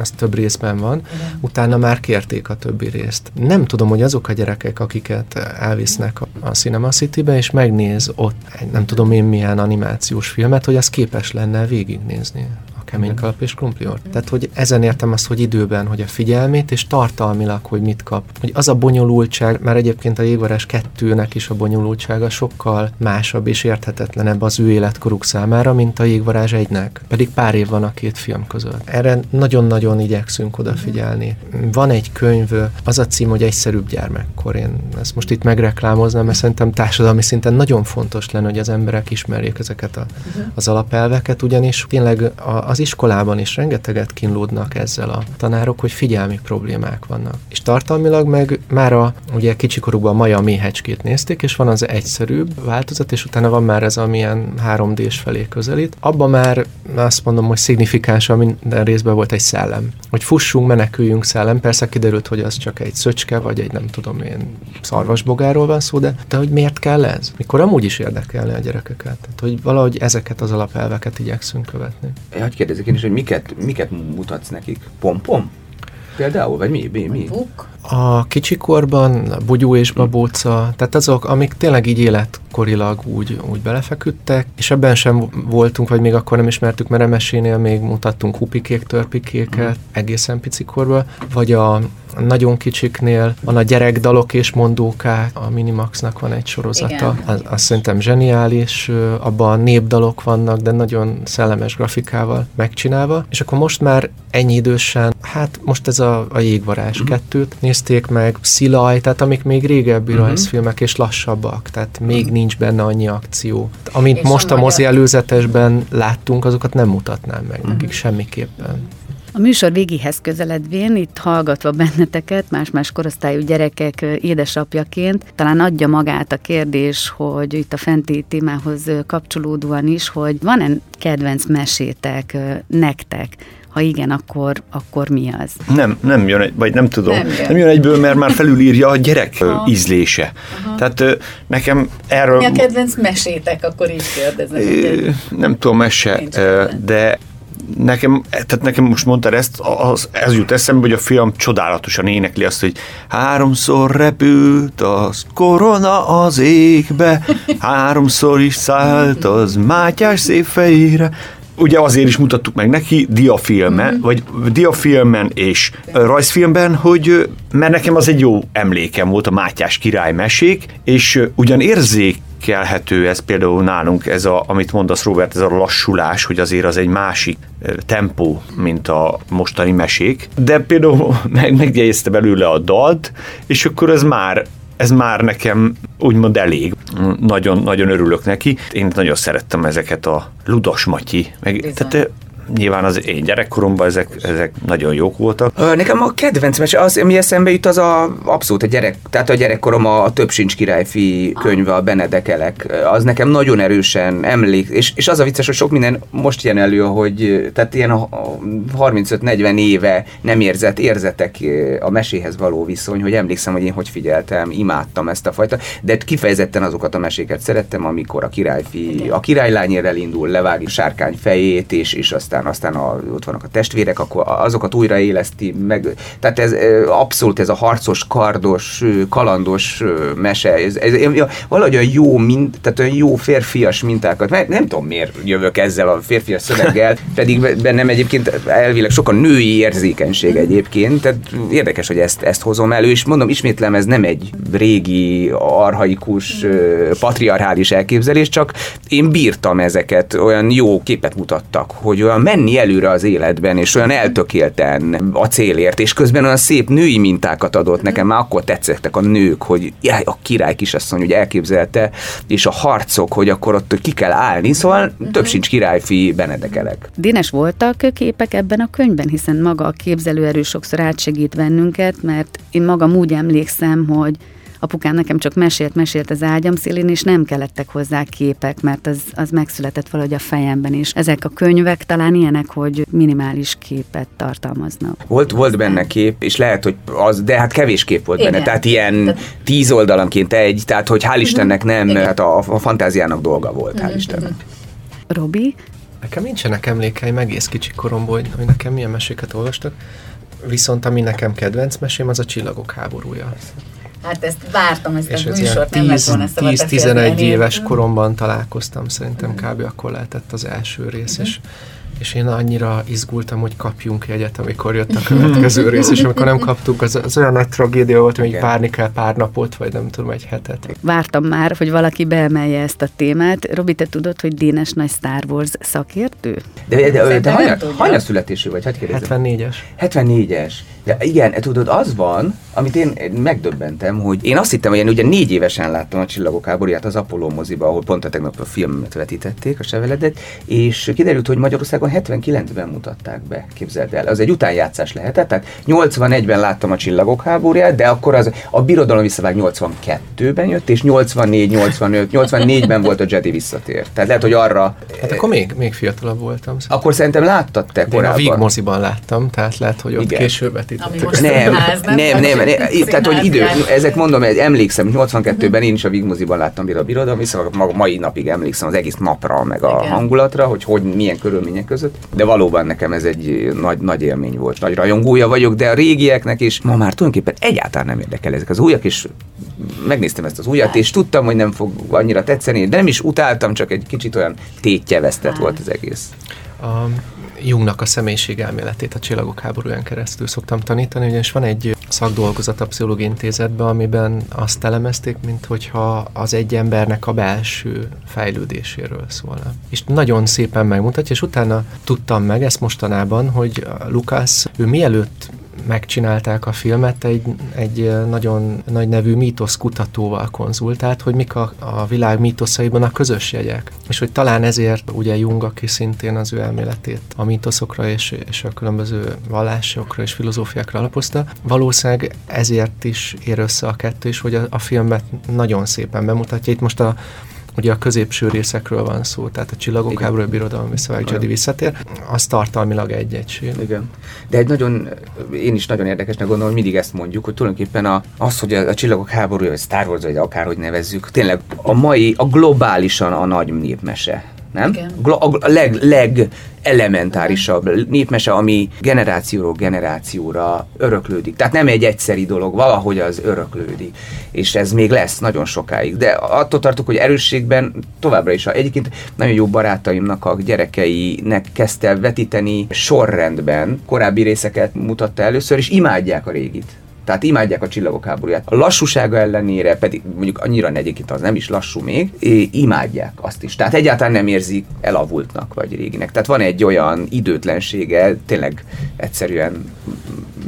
Speaker 3: ez több részben van, utána már kérték a többi részt. Nem tudom, hogy azok a gyerekek, akiket elvisznek a, Cinema City-be, és megnéz ott, nem tudom én milyen animációs filmet, hogy az képes lenne végignézni kemény kalap és krumpliort. Tehát, hogy ezen értem azt, hogy időben, hogy a figyelmét, és tartalmilag, hogy mit kap. Hogy az a bonyolultság, mert egyébként a jégvarás kettőnek is a bonyolultsága sokkal másabb és érthetetlenebb az ő életkoruk számára, mint a jégvarázs egynek. Pedig pár év van a két film között. Erre nagyon-nagyon igyekszünk odafigyelni. Van egy könyv, az a cím, hogy egyszerűbb gyermekkor. Én ezt most itt megreklámoznám, mert szerintem társadalmi szinten nagyon fontos lenne, hogy az emberek ismerjék ezeket a, az alapelveket, ugyanis tényleg az az iskolában is rengeteget kínlódnak ezzel a tanárok, hogy figyelmi problémák vannak. És tartalmilag meg már a ugye kicsikorukban Maja méhecskét nézték, és van az egyszerűbb változat, és utána van már ez, amilyen 3D-s felé közelít. Abban már azt mondom, hogy szignifikánsan minden részben volt egy szellem. Hogy fussunk, meneküljünk szellem. Persze kiderült, hogy az csak egy szöcske, vagy egy nem tudom én szarvasbogáról van szó, de, de hogy miért kell ez? Mikor amúgy is érdekelni a gyerekeket. Tehát, hogy valahogy ezeket az alapelveket igyekszünk követni.
Speaker 4: Hogy kérdezek én is, hogy miket, miket mutatsz nekik? Pompom? Például? Vagy mi? mi, mi?
Speaker 3: A kicsikorban a bugyú és babóca, tehát azok, amik tényleg így életkorilag úgy, úgy belefeküdtek, és ebben sem voltunk, vagy még akkor nem ismertük, mert emesénél még mutattunk hupikék, törpikéket, mm. egészen picikorban, vagy a nagyon kicsiknél van a gyerekdalok és mondókák, a Minimaxnak van egy sorozata, az, az szerintem zseniális, abban népdalok vannak, de nagyon szellemes grafikával megcsinálva, és akkor most már ennyi idősen, hát most ez a, a jégvarás uh-huh. kettőt nézték meg, Szilaj, tehát amik még régebbi uh-huh. rajzfilmek, és lassabbak, tehát még uh-huh. nincs benne annyi akció. Amit és most a, a mozi előzetesben láttunk, azokat nem mutatnám meg uh-huh. nekik semmiképpen.
Speaker 2: A műsor végéhez közeledvén, itt hallgatva benneteket, más-más korosztályú gyerekek édesapjaként, talán adja magát a kérdés, hogy itt a fenti témához kapcsolódóan is, hogy van-e kedvenc mesétek nektek, ha igen, akkor, akkor mi az?
Speaker 1: Nem, nem jön, egy, vagy nem tudom. Nem jön, nem jön egyből, mert már felülírja a gyerek Aha. ízlése. Aha. Tehát nekem erről...
Speaker 5: Mi a kedvenc mesétek, akkor így kérdezem.
Speaker 1: Nem tudom, mese, de nekem, tehát nekem most mondtad ezt, az, ez jut eszembe, hogy a film csodálatosan énekli azt, hogy háromszor repült az korona az égbe, háromszor is szállt az Mátyás szép fejére, ugye azért is mutattuk meg neki diafilmen, mm-hmm. vagy diafilmen és rajzfilmben, hogy mert nekem az egy jó emlékem volt a Mátyás király mesék, és ugyan érzék kelhető ez például nálunk, ez a, amit mondasz Robert, ez a lassulás, hogy azért az egy másik tempó, mint a mostani mesék, de például meg, megjegyezte belőle a dalt, és akkor ez már ez már nekem úgymond elég. Nagyon, nagyon örülök neki. Én nagyon szerettem ezeket a Ludas Matyi. Meg, tehát nyilván az én gyerekkoromban ezek, ezek nagyon jók voltak.
Speaker 4: Nekem a kedvenc mese, az, ami eszembe jut, az a abszolút a gyerek, tehát a gyerekkorom a Több sincs királyfi könyve, a Benedekelek, az nekem nagyon erősen emlék, és, és az a vicces, hogy sok minden most jön elő, hogy tehát ilyen a 35-40 éve nem érzett érzetek a meséhez való viszony, hogy emlékszem, hogy én hogy figyeltem, imádtam ezt a fajta, de kifejezetten azokat a meséket szerettem, amikor a királyfi, a királylány elindul, levágja sárkány fejét, és, és aztán aztán, aztán a, ott vannak a testvérek, akkor azokat újraéleszti meg. Tehát ez abszolút ez a harcos, kardos, kalandos mese, ez, ez, valahogy a jó, mint, tehát olyan jó férfias mintákat, mert nem tudom miért jövök ezzel a férfias szöveggel, pedig bennem egyébként elvileg sokan női érzékenység egyébként, tehát érdekes, hogy ezt, ezt hozom elő, és mondom, ismétlem, ez nem egy régi, arhaikus, patriarchális elképzelés, csak én bírtam ezeket, olyan jó képet mutattak, hogy olyan menni előre az életben, és olyan eltökélten a célért, és közben olyan szép női mintákat adott nekem, már akkor tetszettek a nők, hogy jaj, a király kisasszony, hogy elképzelte, és a harcok, hogy akkor ott ki kell állni, szóval több sincs királyfi Benedekelek.
Speaker 2: Dénes voltak képek ebben a könyvben, hiszen maga a képzelőerő sokszor átsegít bennünket, mert én magam úgy emlékszem, hogy apukám nekem csak mesélt, mesélt az ágyam szélén, és nem kellettek hozzá képek, mert az, az megszületett valahogy a fejemben is. Ezek a könyvek talán ilyenek, hogy minimális képet tartalmaznak.
Speaker 4: Volt, volt benne kép, és lehet, hogy az, de hát kevés kép volt Igen. benne, tehát ilyen tíz oldalanként egy, tehát hogy hál' mhm. Istennek nem, Igen. hát a, a fantáziának dolga volt, hál' mhm. Istennek.
Speaker 2: Robi?
Speaker 3: Nekem nincsenek emlékeim egész kicsi koromból, hogy, hogy nekem milyen meséket olvastak, viszont ami nekem kedvenc mesém, az a Csillagok háborúja.
Speaker 5: Hát ezt vártam, ezt és a műsort nem lett volna
Speaker 3: 10-11 éves koromban találkoztam, szerintem kb. akkor lehetett az első rész, és és én annyira izgultam, hogy kapjunk jegyet, amikor jött a következő rész, és amikor nem kaptuk, az, az olyan nagy tragédia volt, hogy várni kell pár napot, vagy nem tudom, egy hetet.
Speaker 2: Vártam már, hogy valaki beemelje ezt a témát. Robi, te tudod, hogy Dénes nagy Star Wars szakértő?
Speaker 4: De, de, de, de hanya, hanya születésű vagy? Hát
Speaker 3: 74-es.
Speaker 4: 74-es. Ja, igen, tudod, az van, amit én megdöbbentem, hogy én azt hittem, hogy én ugye négy évesen láttam a Csillagok háborúját az Apollo moziba, ahol pont a tegnap a filmet vetítették, a Seveledet, és kiderült, hogy Magyarországon 79-ben mutatták be, képzeld el. Az egy utánjátszás lehetett, tehát 81-ben láttam a Csillagok háborúját, de akkor az a Birodalom visszavág 82-ben jött, és 84, 85, 84-ben volt a Jedi visszatér. Tehát lehet, hogy arra...
Speaker 3: Hát akkor még, még fiatalabb voltam.
Speaker 4: Szóval. Akkor szerintem láttad te
Speaker 3: korábban. Én a Vig moziban láttam, tehát lehet, hogy ott Igen. később
Speaker 5: vetített. Nem,
Speaker 4: nem, nem, nem, nem, tehát hogy idő, ezek mondom, emlékszem, 82-ben én is a Vigmoziban láttam a birodalom, hiszen a mai napig emlékszem az egész napra, meg a Igen. hangulatra, hogy, hogy milyen körülmények között, de valóban nekem ez egy nagy, nagy élmény volt, nagy rajongója vagyok, de a régieknek is ma már tulajdonképpen egyáltalán nem érdekel ezek az újak, és megnéztem ezt az újat, és tudtam, hogy nem fog annyira tetszeni, de nem is utáltam, csak egy kicsit olyan tétjevesztett volt az egész.
Speaker 3: Um, Jungnak a személyiség elméletét a Csillagok háborúján keresztül szoktam tanítani, ugyanis van egy szakdolgozat a Pszichológiai Intézetben, amiben azt elemezték, mint hogyha az egy embernek a belső fejlődéséről szólna. És nagyon szépen megmutatja, és utána tudtam meg ezt mostanában, hogy Lukász, ő mielőtt megcsinálták a filmet, egy, egy nagyon nagy nevű mítosz kutatóval konzultált, hogy mik a, a világ mítoszaiban a közös jegyek. És hogy talán ezért ugye Jung, aki szintén az ő elméletét a mítoszokra és, és a különböző vallásokra és filozófiákra alapozta, valószínűleg ezért is ér össze a kettő, és hogy a, a filmet nagyon szépen bemutatja. Itt most a Ugye a középső részekről van szó, tehát a csillagok háború, birodalom visszavág, Jedi visszatér, az tartalmilag egy egység.
Speaker 4: Igen. De egy nagyon, én is nagyon érdekesnek gondolom, hogy mindig ezt mondjuk, hogy tulajdonképpen a, az, hogy a, a csillagok háborúja, vagy Star Wars, vagy akárhogy nevezzük, tényleg a mai, a globálisan a nagy népmese nem? Igen. A leg, leg elementárisabb népmese, ami generációról generációra öröklődik. Tehát nem egy egyszeri dolog, valahogy az öröklődik. És ez még lesz nagyon sokáig. De attól tartok, hogy erősségben továbbra is. Egyébként nagyon jó barátaimnak a gyerekeinek kezdte vetíteni sorrendben, korábbi részeket mutatta először, és imádják a régit. Tehát imádják a csillagok háborúját. A lassúsága ellenére, pedig mondjuk annyira egyébként az nem is lassú még, imádják azt is. Tehát egyáltalán nem érzik elavultnak vagy réginek. Tehát van egy olyan időtlensége, tényleg egyszerűen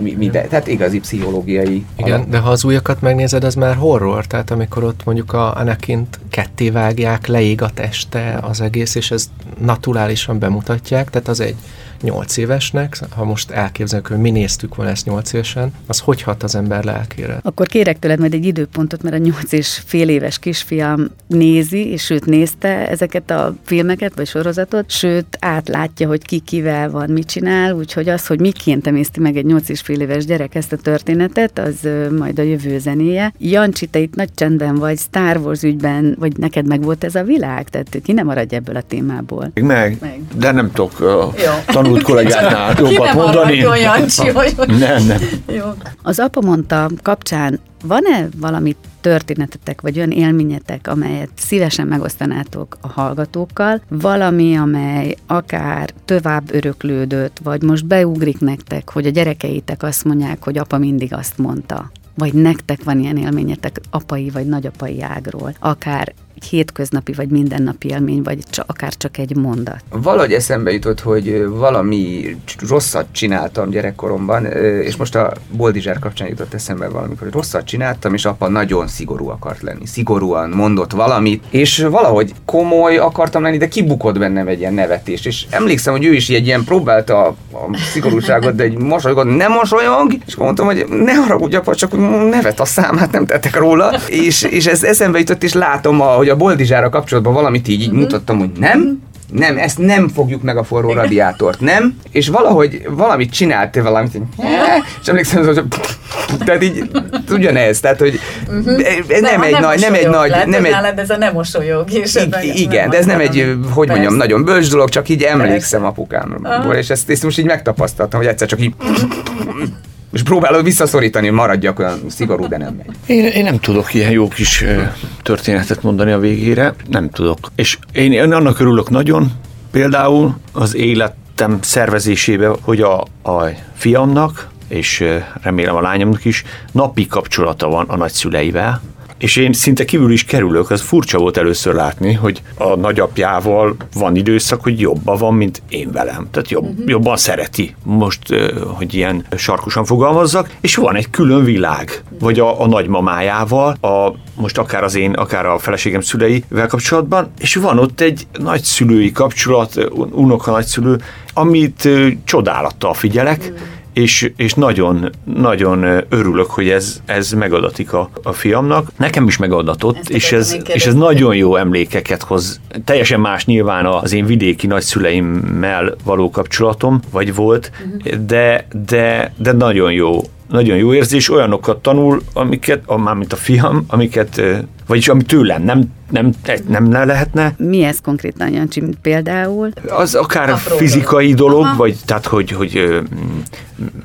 Speaker 4: minden, tehát igazi pszichológiai.
Speaker 3: Igen, alap. de ha az újakat megnézed, az már horror, tehát amikor ott mondjuk a Anakint ketté vágják, leég a teste, az egész, és ez naturálisan bemutatják, tehát az egy 8 évesnek, ha most elképzeljük, hogy mi néztük volna ezt 8 évesen, az hogy hat az ember lelkére?
Speaker 2: Akkor kérek tőled majd egy időpontot, mert a 8 és fél éves kisfiam nézi, és sőt nézte ezeket a filmeket, vagy sorozatot, sőt átlátja, hogy ki kivel van, mit csinál, úgyhogy az, hogy miként emészti meg egy 8 és fél éves gyerek ezt a történetet, az majd a jövő zenéje. Jancsi, te itt nagy csendben vagy, Star Wars ügyben vagy neked meg volt ez a világ? Tehát ki nem maradj ebből a témából?
Speaker 1: Meg, meg. De nem tudok uh. Tanult kollégánál jobbat
Speaker 5: nem
Speaker 1: mondani.
Speaker 5: Jancsi, hogy
Speaker 1: Nem, nem.
Speaker 5: jó.
Speaker 2: Az apa mondta kapcsán van-e valami történetetek, vagy olyan élményetek, amelyet szívesen megosztanátok a hallgatókkal, valami, amely akár tovább öröklődött, vagy most beugrik nektek, hogy a gyerekeitek azt mondják, hogy apa mindig azt mondta, vagy nektek van ilyen élményetek apai vagy nagyapai ágról, akár egy hétköznapi vagy mindennapi élmény, vagy csak, akár csak egy mondat.
Speaker 4: Valahogy eszembe jutott, hogy valami rosszat csináltam gyerekkoromban, és most a Boldizsár kapcsán jutott eszembe valamikor, hogy rosszat csináltam, és apa nagyon szigorú akart lenni. Szigorúan mondott valamit, és valahogy komoly akartam lenni, de kibukott bennem egy ilyen nevetés. És emlékszem, hogy ő is egy ilyen próbálta a, a szigorúságot, de egy mosolygott, nem mosolyog, és mondtam, hogy ne haragudj, apa, csak nevet a számát, nem tettek róla. És, és ez eszembe jutott, és látom, hogy a Boldizsára kapcsolatban valamit így, így mutattam, hogy nem, nem, ezt nem fogjuk meg a forró radiátort, nem? És valahogy valamit csinált, valamit, így, és emlékszem, hogy tehát így ugyanez, tehát hogy ez nem, egy nagy, nem egy nagy, nem egy,
Speaker 5: nálad ez a nem mosolyog. És
Speaker 4: igen, de ez nem egy, hogy mondjam, nagyon bölcs dolog, csak így emlékszem
Speaker 5: Aha.
Speaker 4: és ezt, ezt most így megtapasztaltam, hogy egyszer csak így és próbálod visszaszorítani, hogy maradjak olyan szigorú, de nem megy.
Speaker 1: Én, én nem tudok ilyen jó kis történetet mondani a végére, nem tudok. És én, én annak örülök nagyon, például az életem szervezésébe, hogy a, a fiamnak, és remélem a lányomnak is, napi kapcsolata van a nagyszüleivel, és én szinte kívül is kerülök, az furcsa volt először látni, hogy a nagyapjával van időszak, hogy jobban van, mint én velem. Tehát jobb, uh-huh. jobban szereti, most, hogy ilyen sarkosan fogalmazzak, és van egy külön világ, vagy a, a nagymamájával, a, most akár az én, akár a feleségem szüleivel kapcsolatban, és van ott egy nagyszülői kapcsolat, unoka nagyszülő, amit csodálattal figyelek, és, és nagyon, nagyon örülök, hogy ez, ez megadatik a, a fiamnak. Nekem is megadatott,
Speaker 5: Ezt
Speaker 1: és ez, és ez nagyon jó emlékeket hoz. Teljesen más nyilván az én vidéki nagyszüleimmel való kapcsolatom, vagy volt,
Speaker 5: Mhm.
Speaker 1: de, de, de nagyon jó nagyon jó érzés, olyanokat tanul, amiket, a- mármint a fiam, amiket, vagyis ami tőlem nem, nem, nem, nem lehetne,
Speaker 2: Mi ez konkrétan, Jancsi, például?
Speaker 1: az akár
Speaker 5: Apró
Speaker 1: fizikai dolog,
Speaker 5: Aha.
Speaker 1: vagy tehát, hogy, hogy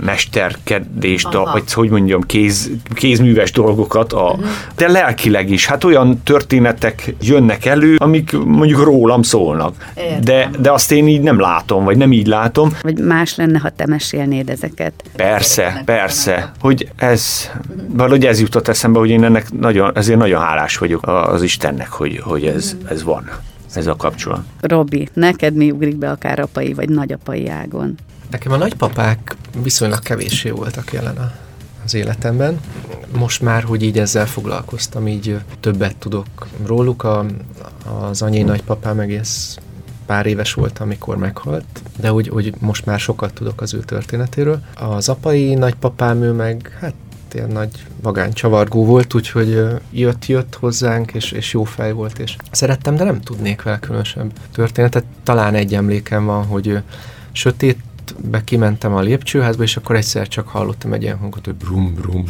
Speaker 1: mesterkedést,
Speaker 5: Aha.
Speaker 1: vagy hogy mondjam, kéz, kézműves dolgokat, a,
Speaker 5: Mhm.
Speaker 1: de lelkileg is. Hát olyan történetek jönnek elő, amik mondjuk rólam szólnak.
Speaker 5: Értem.
Speaker 1: De, de azt én így nem látom, vagy nem így látom.
Speaker 2: Vagy más lenne, ha te mesélnéd ezeket?
Speaker 1: Persze, persze, hogy ez, valahogy ez jutott eszembe, hogy én ennek nagyon, ezért nagyon hálás vagyok az Istennek, hogy, hogy ez, ez van, ez a kapcsolat.
Speaker 2: Robi, neked mi ugrik be akár apai vagy nagyapai ágon?
Speaker 3: Nekem a nagypapák viszonylag kevéssé voltak jelen a, az életemben. Most már, hogy így ezzel foglalkoztam, így többet tudok róluk. A, az anyai nagypapám egész pár éves volt, amikor meghalt, de úgy, úgy most már sokat tudok az ő történetéről. Az apai nagypapám, ő meg hát ilyen nagy vagány csavargó volt, úgyhogy jött-jött hozzánk, és, és jó fej volt, és szerettem, de nem tudnék vele különösebb történetet. Talán egy emlékem van, hogy ö, sötét be kimentem a lépcsőházba, és akkor egyszer csak hallottam egy ilyen hangot, hogy brum brum.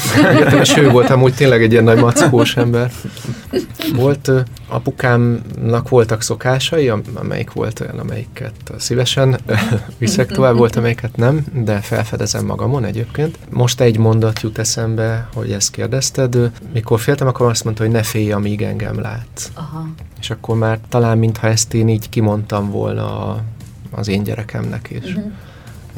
Speaker 3: És ő volt amúgy tényleg egy ilyen nagy mackós ember. Volt, apukámnak voltak szokásai, am- amelyik volt olyan, amelyiket szívesen viszek tovább, volt, amelyiket nem, de felfedezem magamon egyébként. Most egy mondat jut eszembe, hogy ezt kérdezted. Mikor féltem, akkor azt mondta, hogy ne félj, amíg engem lát.
Speaker 5: Aha.
Speaker 3: És akkor már talán, mintha ezt én így kimondtam volna a, az én gyerekemnek is
Speaker 5: Mhm.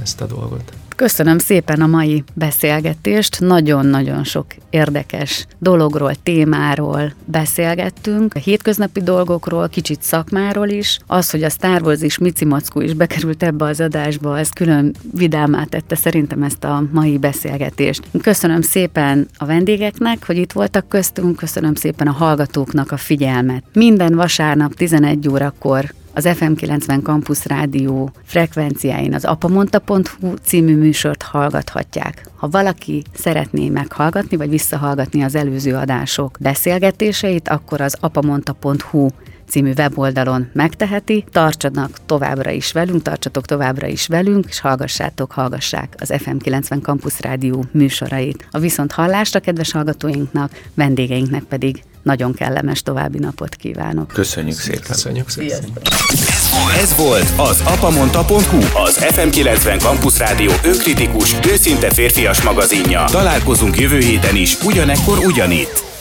Speaker 3: ezt a dolgot.
Speaker 2: Köszönöm szépen a mai beszélgetést, nagyon-nagyon sok érdekes dologról, témáról beszélgettünk, a hétköznapi dolgokról, kicsit szakmáról is. Az, hogy a Star Wars és Mici Mackó is bekerült ebbe az adásba, ez külön vidámá tette szerintem ezt a mai beszélgetést. Köszönöm szépen a vendégeknek, hogy itt voltak köztünk, köszönöm szépen a hallgatóknak a figyelmet. Minden vasárnap 11 órakor az FM90 Campus Rádió frekvenciáin az apamonta.hu című műsort hallgathatják. Ha valaki szeretné meghallgatni, vagy visszahallgatni az előző adások beszélgetéseit, akkor az apamonta.hu című weboldalon megteheti. Tartsanak továbbra is velünk, tartsatok továbbra is velünk, és hallgassátok, hallgassák az FM90 Campus Rádió műsorait. A viszont hallásra, kedves hallgatóinknak, vendégeinknek pedig Nagyon kellemes további napot kívánok.
Speaker 1: Köszönjük szépen.
Speaker 3: Köszönjük szépen.
Speaker 5: Sziasztok!
Speaker 6: Ez volt az apamonta.hu, az FM90 Campus Rádió önkritikus, őszinte férfias magazinja. Találkozunk jövő héten is, ugyanekkor ugyanitt.